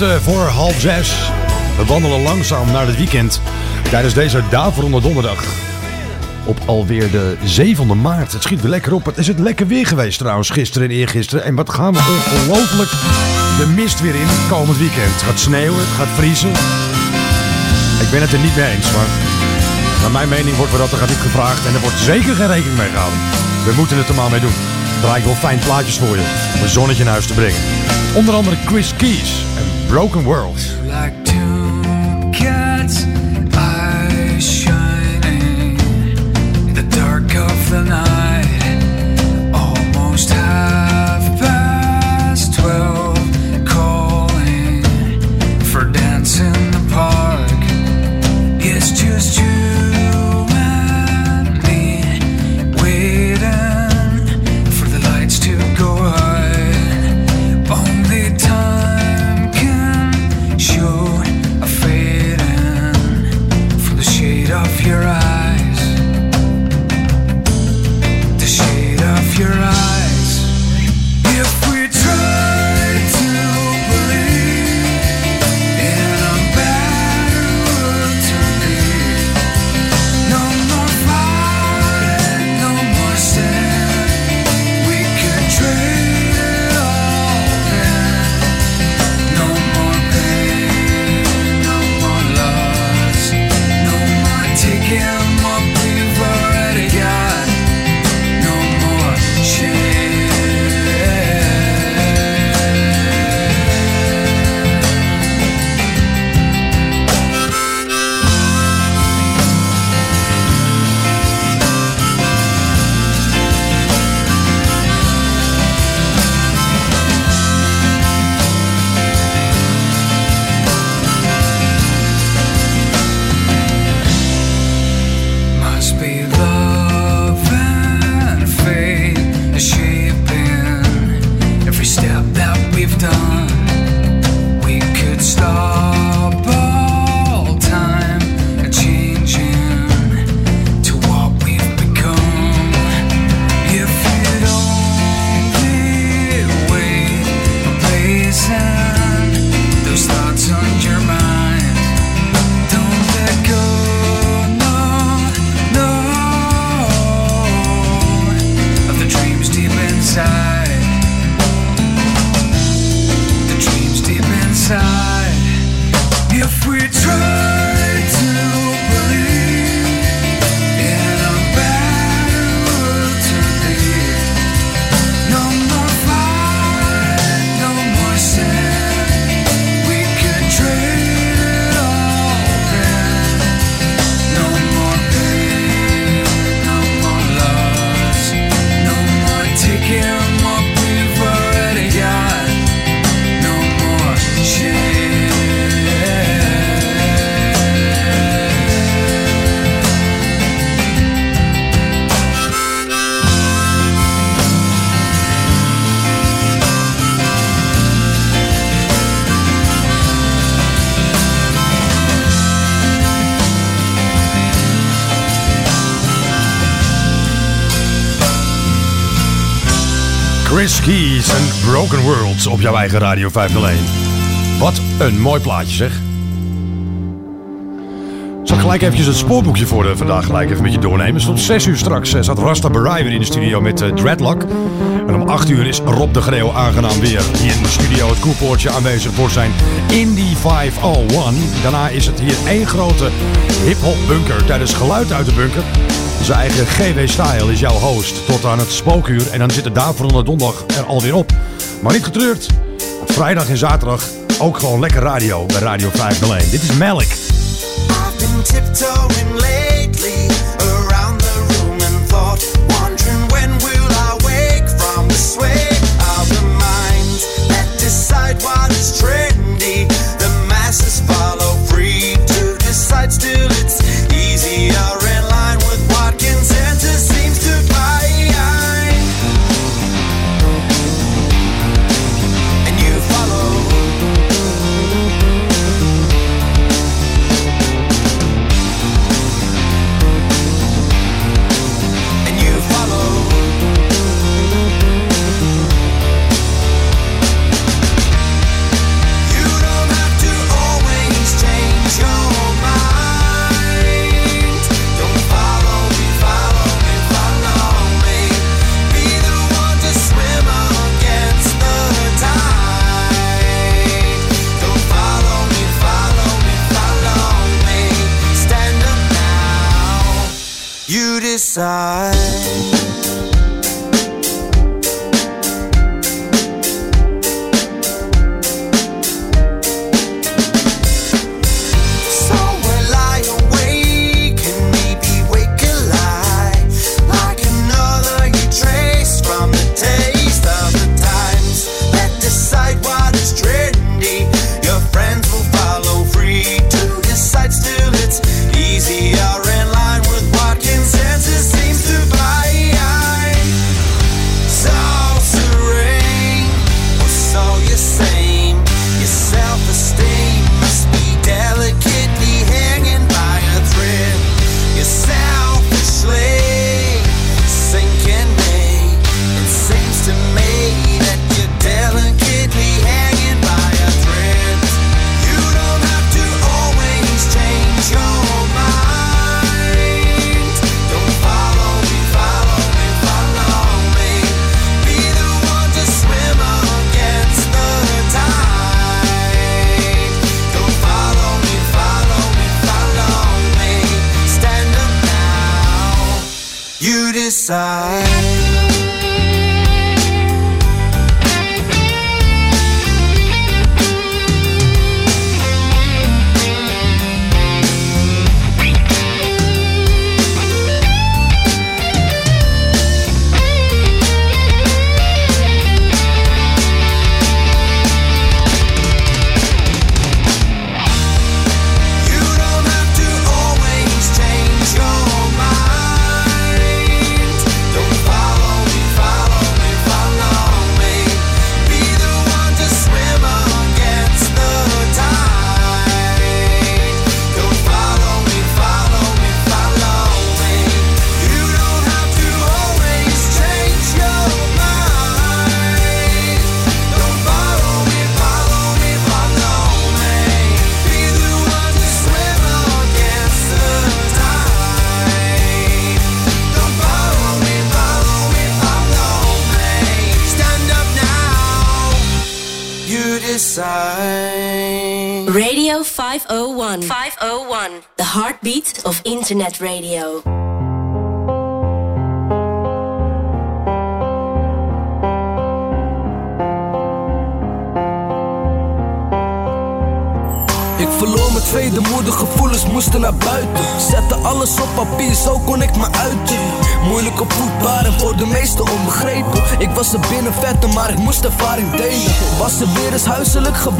voor half zes. We wandelen langzaam naar het weekend tijdens deze daverende donderdag. Op alweer de 7e maart. Het schiet weer lekker op. Het is het lekker weer geweest trouwens, gisteren en eergisteren. En wat gaan we ongelooflijk de mist weer in komend weekend. Het gaat sneeuwen, het gaat vriezen. Ik ben het er niet mee eens, maar naar mijn mening wordt dat er gaat niet gevraagd. En er wordt zeker geen rekening mee gehouden. We moeten het er maar mee doen. Draai ik wel fijn plaatjes voor je om een zonnetje naar huis te brengen. Onder andere Chris Keys Broken World. Broken Worlds op jouw eigen Radio 501. Wat een mooi plaatje zeg. Zal ik gelijk eventjes het spoorboekje voor de vandaag gelijk even met je doornemen. Tot 6 uur straks eh, zat Rasta Barai in de studio met eh, Dreadlock. En om 8 uur is Rob de Greeuw aangenaam weer hier in de studio het koepoortje aanwezig voor zijn Indie 501. Daarna is het hier één grote hip-hop bunker tijdens geluid uit de bunker. Zijn eigen GW Style is jouw host tot aan het spookuur. En dan zit de daverende donderdag er alweer op. Maar niet getreurd. Op vrijdag en zaterdag ook gewoon lekker radio bij Radio 501. Dit is Malik. side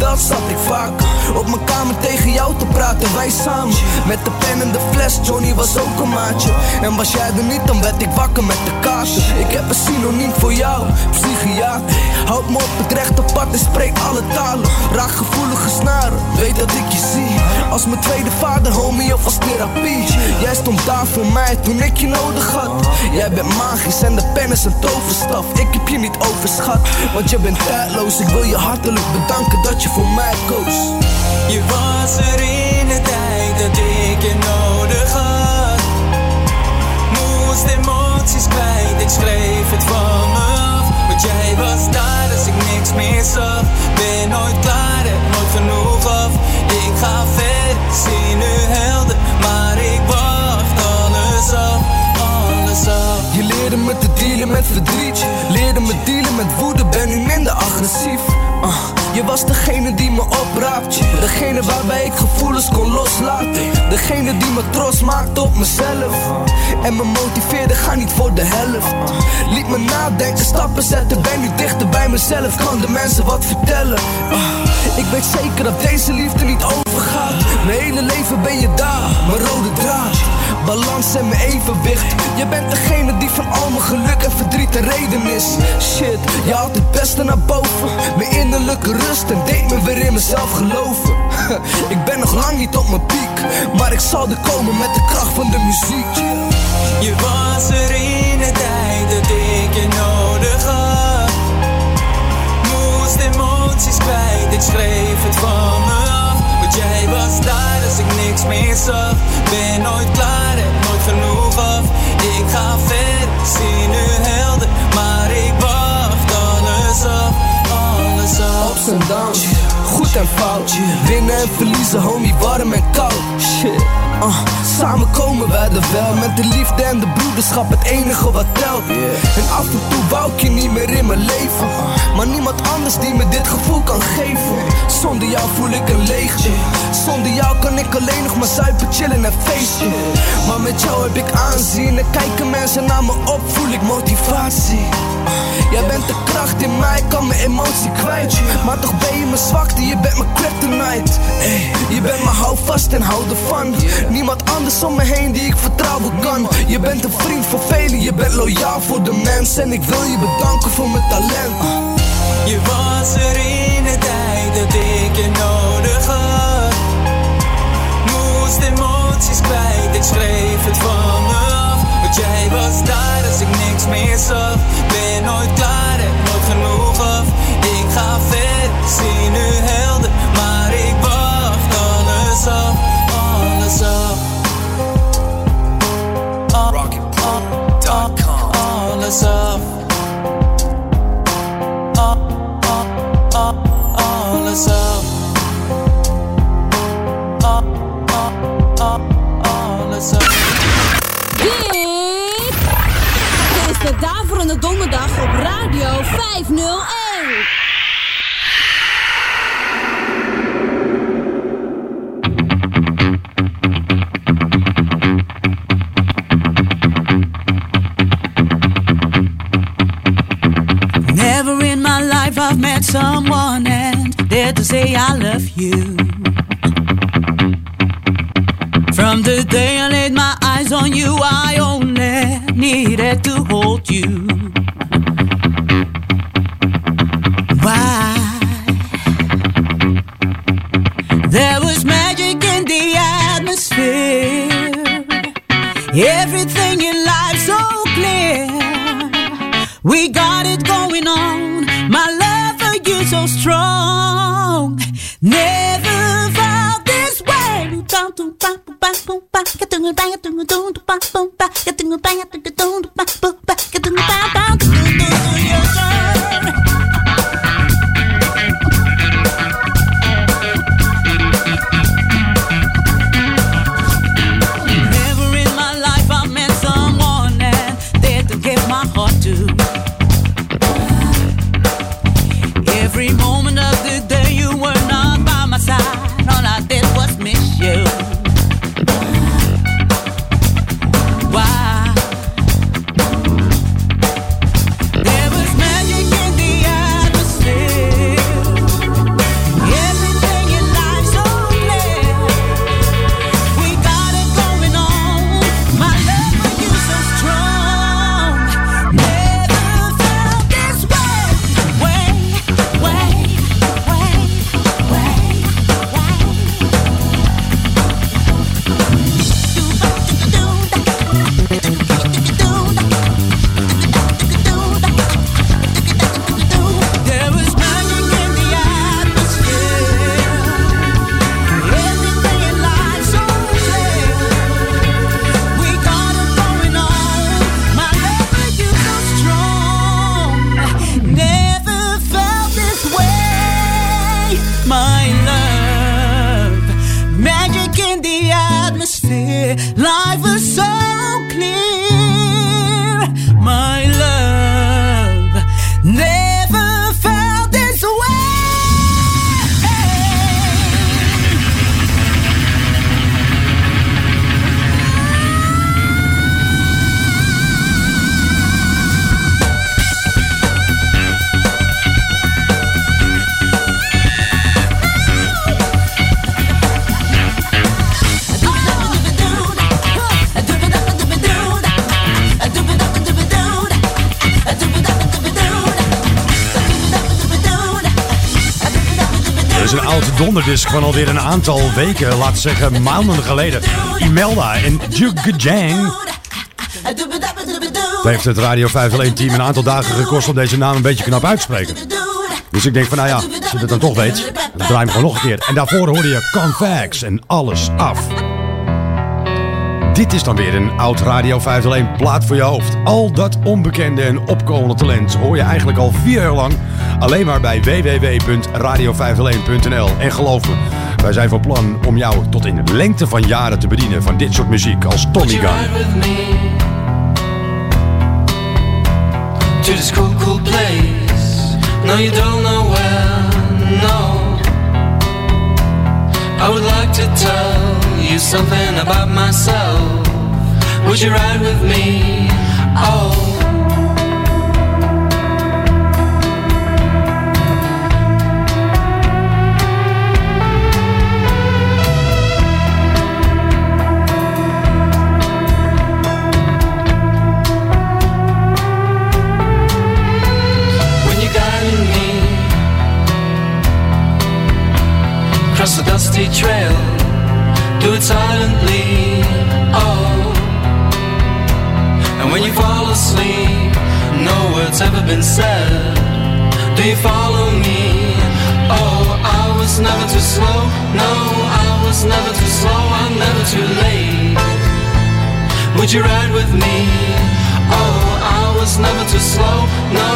geweld, zat ik vaak op mijn kamer tegen jou te praten. Wij samen Johnny was ook een maatje. En was jij er niet, dan werd ik wakker met de kaarten. Ik heb een synoniem voor jou, psychiater. Houd me op het rechte pad en spreek alle talen. Raak gevoelige snaren, weet dat ik je zie. Als mijn tweede vader, homie, of als therapie. Jij stond daar voor mij toen ik je nodig had. Jij bent magisch en de pen is een toverstaf. Ik heb je niet overschat, want je bent tijdloos. Ik wil je hartelijk bedanken dat je voor mij koos. Je was er in dat ik je nodig had. Moest emoties kwijt, ik schreef het van me af. Want jij was daar als ik niks meer zag. Ben nooit klaar, heb nooit genoeg af. Ik ga verder, zie nu helder. Maar ik wacht alles af, alles af. Je leerde me te dealen met verdriet. Leerde me dealen met woede, ben nu minder agressief. Ah, je was degene die me opraapt. Degene waarbij ik gevoelens kon loslaten. Degene die me trots maakte op mezelf. En me motiveerde, ga niet voor de helft. Liet me nadenken, stappen zetten, ben nu dichter bij mezelf. Kan de mensen wat vertellen. Ik weet zeker dat deze liefde niet overgaat. Mijn hele leven ben je daar, mijn rode draad. Balans en mijn evenwicht. Je bent degene die van al mijn geluk en verdriet de reden is. Shit, je had het beste naar boven. Mijn innerlijke rust en deed me weer in mezelf geloven. Ik ben nog lang niet op mijn piek, maar ik zal er komen met de kracht van de muziek. Je was er in de tijd dat ik je nodig had. Moest emoties kwijt, ik schreef het van me. Want jij was daar als ik niks meer zag. Ben nooit klaar, heb nooit genoeg af. Ik ga verder, zie nu helder. Ups en downs, goed en fout. Winnen en verliezen, homie, warm en koud. Shit. Uh, samen komen wij er wel met de liefde en de broederschap, het enige wat telt. En af en toe wou ik je niet meer in mijn leven. Maar niemand anders die me dit gevoel kan geven. Zonder jou voel ik een leegte. Zonder jou kan ik alleen nog maar zuipen, chillen en feesten. Maar met jou heb ik aanzien en kijken mensen naar me op, voel ik motivatie. Jij bent de kracht in mij, kan mijn emotie kwijt. Maar toch ben je mijn zwakte, je bent mijn kryptonite. Je bent mijn houvast en hou ervan. Niemand anders om me heen die ik vertrouwen kan. Je bent een vriend voor velen, je bent loyaal voor de mensen. En ik wil je bedanken voor mijn talent. Je was er in de tijd dat ik je nodig had. Moest emoties kwijt, ik schreef het van me af. Want jij was daar als ik niks meer zag. Nooit klaar, heb nooit genoeg af. Ik ga verder, zie nu helder. Maar ik wacht alles af, alles af. Rocket.com Alles af. Donderdag op Radio 501. Never in my life I've met someone and dared to say I love you. From the day I laid my eyes on you, I needed to hold you. Why? There was magic in the atmosphere. Everything in life so clear. We got it going on. My love for you so strong. Never felt this way. Never van alweer een aantal weken, we zeggen maanden geleden. Imelda en Jang. Het heeft het Radio 501 team een aantal dagen gekost om deze naam een beetje knap uit te spreken. Dus ik denk van nou ja, als je het dan toch weet, dan draai hem gewoon nog een keer. En daarvoor hoorde je Convex en alles af. dit is dan weer een oud Radio 501 plaat voor je hoofd. Al dat onbekende en opkomende talent hoor je eigenlijk al vier jaar lang alleen maar bij www.radio501.nl. En geloof me, wij zijn van plan om jou tot in lengte van jaren te bedienen van dit soort muziek als Tommy me to this cool, cool place? No, you don't know where, no. I would like to tell you something about myself. Would you ride with me? Oh. Dusty trail, do it silently. Oh, and when you fall asleep, no words ever been said. Do you follow me? Oh, I was never too slow. No, I was never too slow. I'm never too late. Would you ride with me? Oh, I was never too slow. No,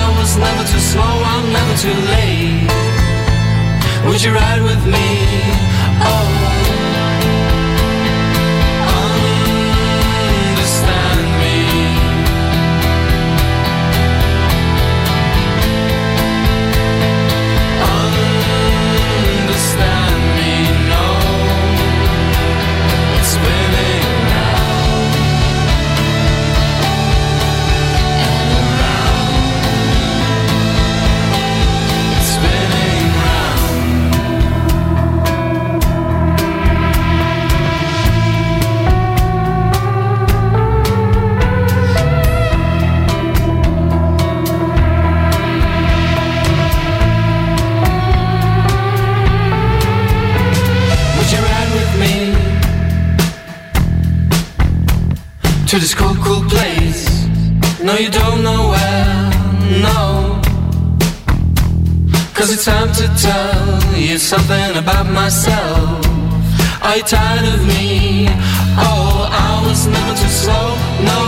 I was never too slow. I'm never too late. Would you ride with me? Oh, to this cool, cool place? No, you don't know where, no. Cause it's time to tell you something about myself. Are you tired of me? Oh, I was never too slow. No,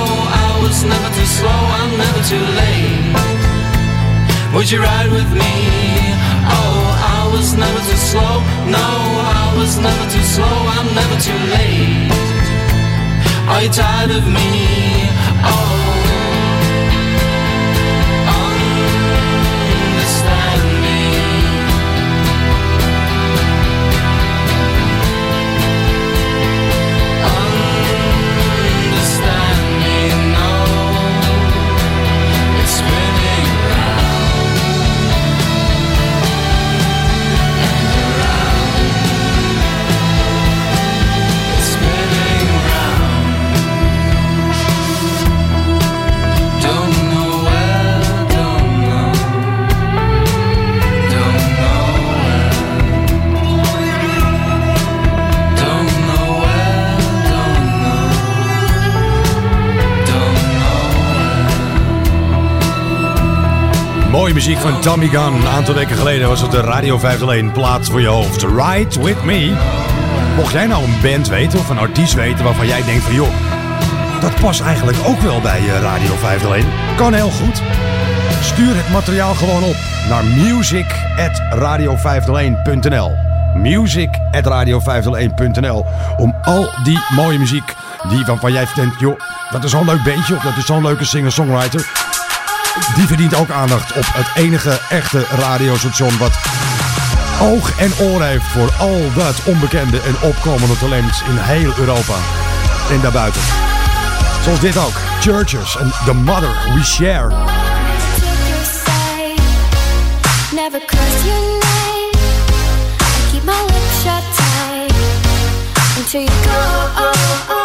I was never too slow. I'm never too late. Would you ride with me? Oh, I was never too slow. No, I was never too slow. I'm never too late. Are you tired of me? Oh, Mooie muziek van Tommy Gunn. Een aantal weken geleden was het de Radio 501 plaats voor je hoofd. Ride With Me. Mocht jij nou een band weten of een artiest weten waarvan jij denkt van joh, dat past eigenlijk ook wel bij eh, Radio 501. Kan heel goed. Stuur het materiaal gewoon op naar music@radio501.nl. Music@radio501.nl om al die mooie muziek die waarvan jij denkt joh, dat is zo'n leuk bandje of dat is zo'n leuke singer-songwriter. Die verdient ook aandacht op het enige echte radiostation wat oog en oor heeft voor al dat onbekende en opkomende talent in heel Europa en daarbuiten. Zoals dit ook. Churches en The Mother We Share. Never. I keep my until you go.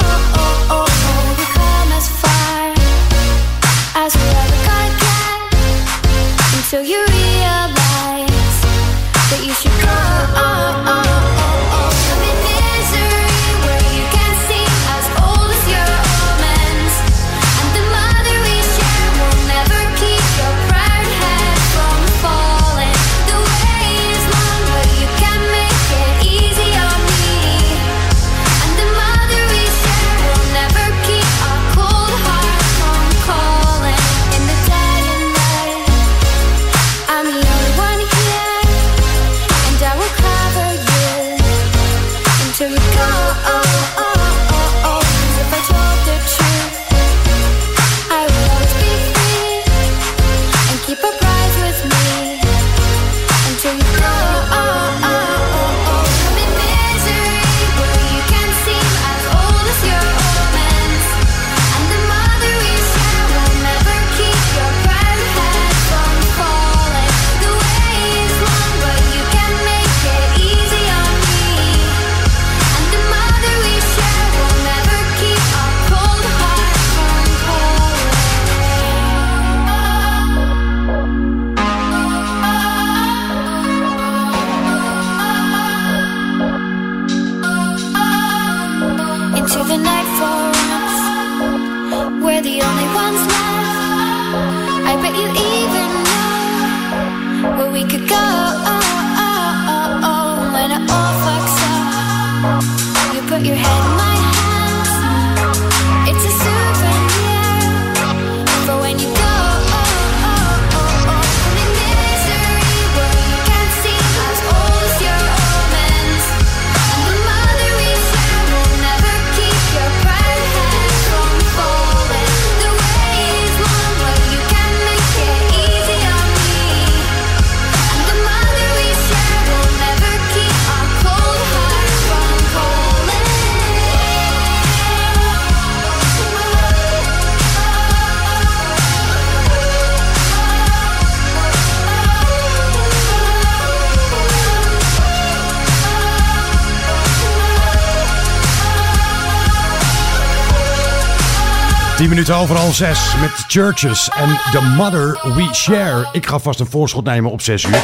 Minuten overal 6 met Churches en The Mother We Share. Ik ga vast een voorschot nemen op 6 uur.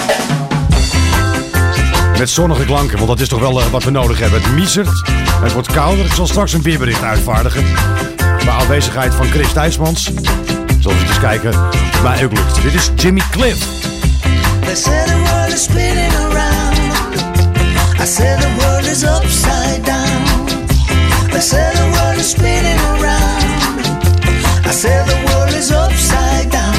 Met zonnige klanken, want dat is toch wel eh, wat we nodig hebben. Het miezert, het wordt kouder. Ik zal straks een weerbericht uitvaardigen. Bij aanwezigheid van Chris Thijsmans. Zullen we eens kijken het mij ook. Dit is Jimmy Cliff. They say the world is spinning around. I say the world is upside down. They say the world is spinning around. I say the world is upside down.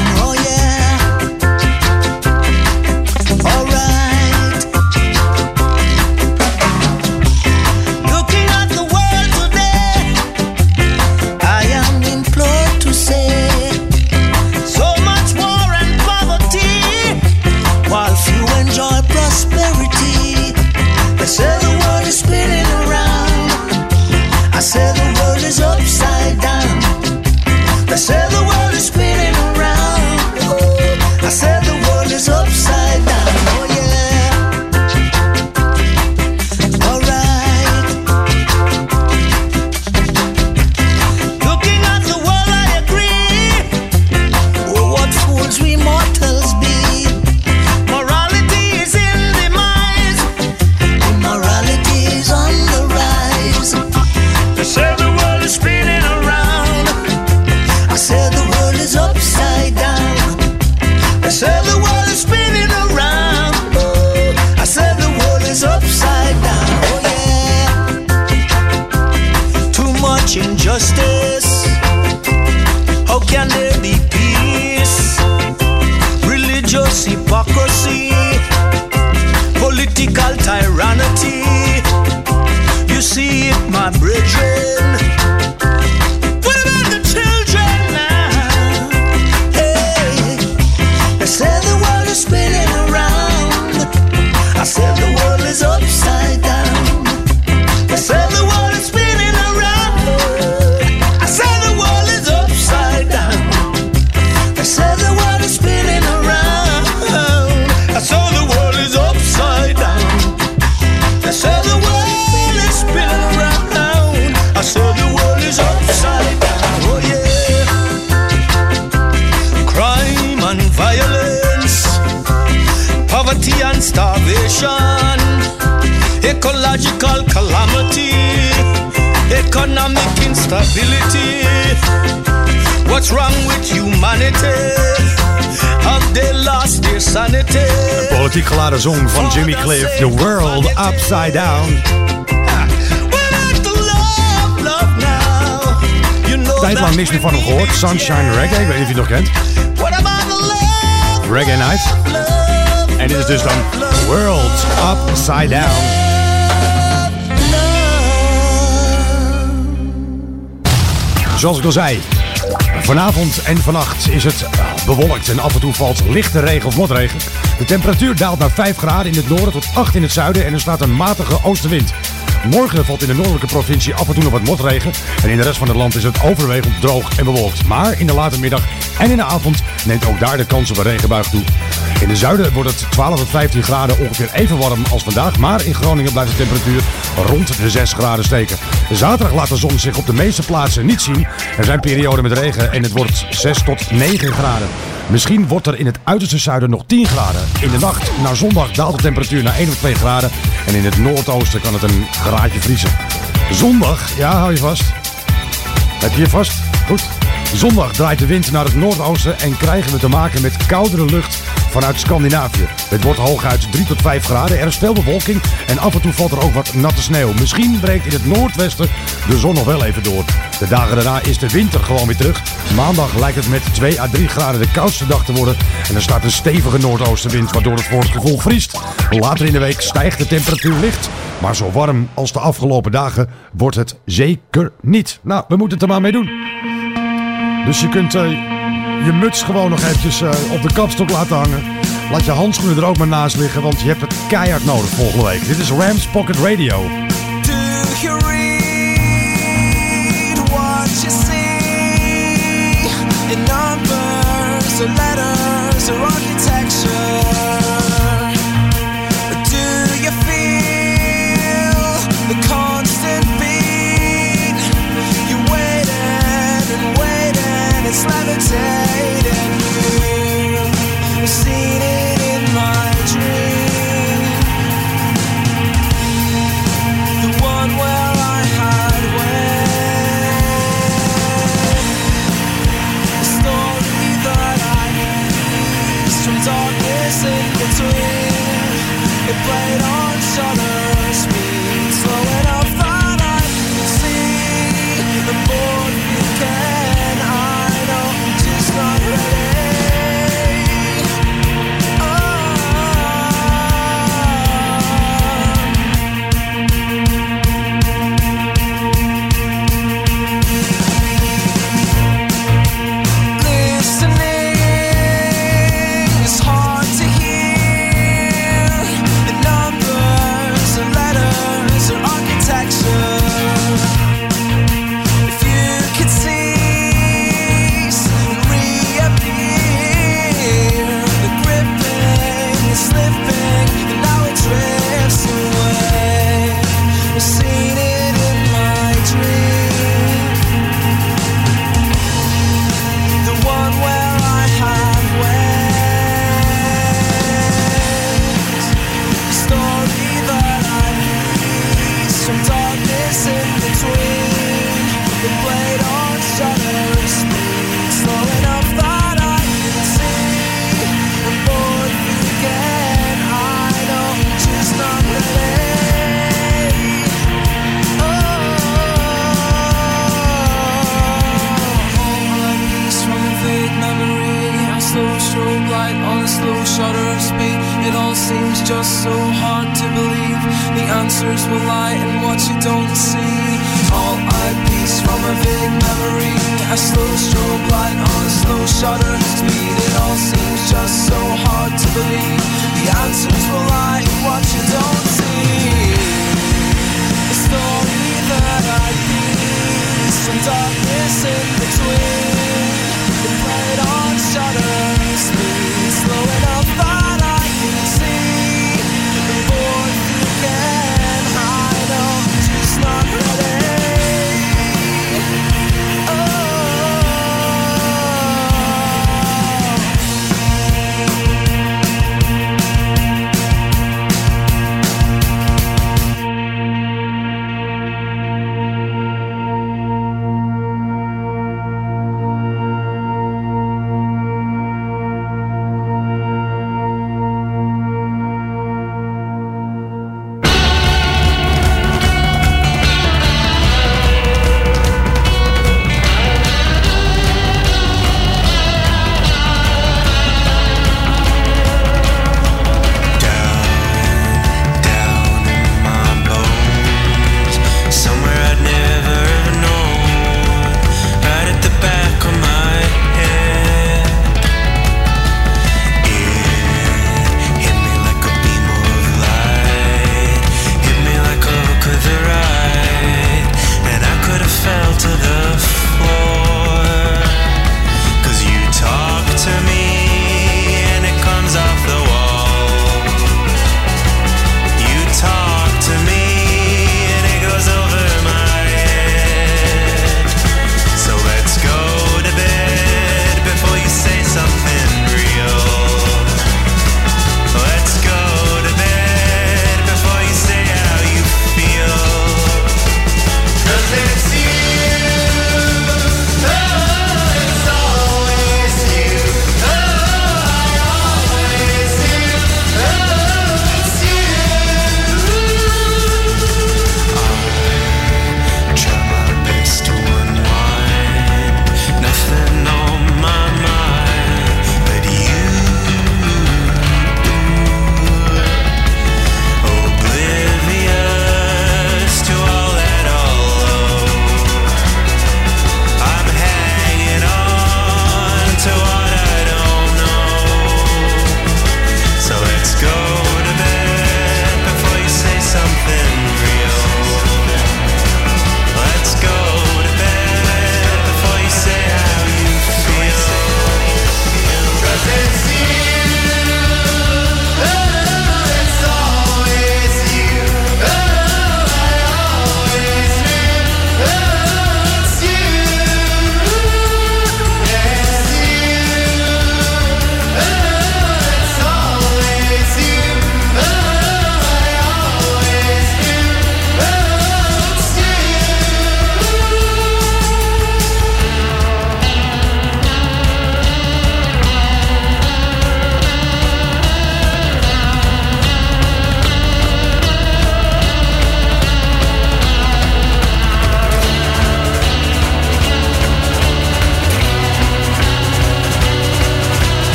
Geladen zong van Jimmy Cliff. The World Upside Down. Love now. You know Tijd lang niks meer van hem gehoord. Sunshine Reggae, ik weet niet of je het nog kent. Reggae Night. En dit is dus dan World Upside Down. Zoals ik al zei, vanavond en vannacht is het bewolkt en af en toe valt lichte regen of motregen. De temperatuur daalt naar 5 graden in het noorden tot 8 in het zuiden en er staat een matige oostenwind. Morgen valt in de noordelijke provincie af en toe nog wat motregen. En in de rest van het land is het overwegend droog en bewolkt. Maar in de late middag en in de avond neemt ook daar de kans op een regenbuig toe. In de zuiden wordt het 12 tot 15 graden ongeveer even warm als vandaag. Maar in Groningen blijft de temperatuur rond de 6 graden steken. Zaterdag laat de zon zich op de meeste plaatsen niet zien. Er zijn perioden met regen en het wordt 6 tot 9 graden. Misschien wordt er in het uiterste zuiden nog 10 graden. In de nacht naar zondag daalt de temperatuur naar 1 of 2 graden. En in het noordoosten kan het een graadje vriezen. Zondag, ja, hou je vast. Heb je je vast? Goed. Zondag draait de wind naar het noordoosten en krijgen we te maken met koudere lucht vanuit Scandinavië. Het wordt hooguit 3 tot 5 graden, er is veel bewolking en af en toe valt er ook wat natte sneeuw. Misschien breekt in het noordwesten de zon nog wel even door. De dagen daarna is de winter gewoon weer terug. Maandag lijkt het met 2 à 3 graden de koudste dag te worden en er staat een stevige noordoostenwind waardoor het voor het gevoel vriest. Later in de week stijgt de temperatuur licht, maar zo warm als de afgelopen dagen wordt het zeker niet. Nou, we moeten het er maar mee doen. Dus je kunt eh, je muts gewoon nog eventjes eh, op de kapstok laten hangen. Laat je handschoenen er ook maar naast liggen, want je hebt het keihard nodig volgende week. Dit is Rams Pocket Radio. letters are rocket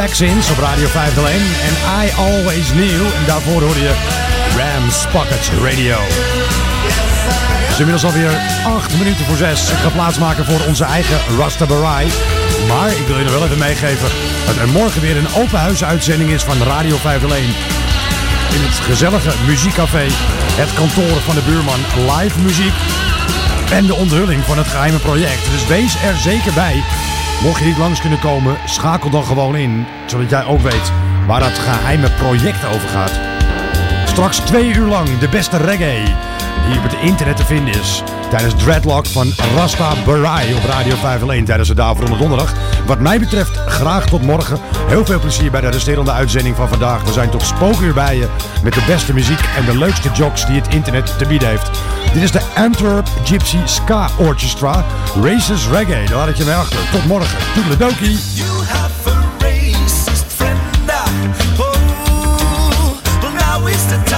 Vaccines op Radio 501 en I Always Knew. En daarvoor hoorde je Rams Pocket Radio. Het is inmiddels alweer 8 minuten voor 6. Ik ga plaatsmaken voor onze eigen Rasta Barai. Maar ik wil je nog wel even meegeven dat er morgen weer een open huisuitzending is van Radio 501. In het gezellige muziekcafé, het kantoor van de buurman, live muziek en de onthulling van het geheime project. Dus wees er zeker bij. Mocht je niet langs kunnen komen, schakel dan gewoon in, zodat jij ook weet waar dat geheime project over gaat. Straks twee uur lang de beste reggae die op het internet te vinden is. Tijdens Dreadlock van Rasta Barai op Radio 501 tijdens de Daverende Donderdag. Wat mij betreft graag tot morgen. Heel veel plezier bij de resterende uitzending van vandaag. We zijn tot spookuur bij je met de beste muziek en de leukste jocks die het internet te bieden heeft. Dit is de Antwerp Gypsy Ska Orchestra Races Reggae. Daar laat ik je mee achter. Tot morgen. Toedeledokie. racist friend. Oh, well now is the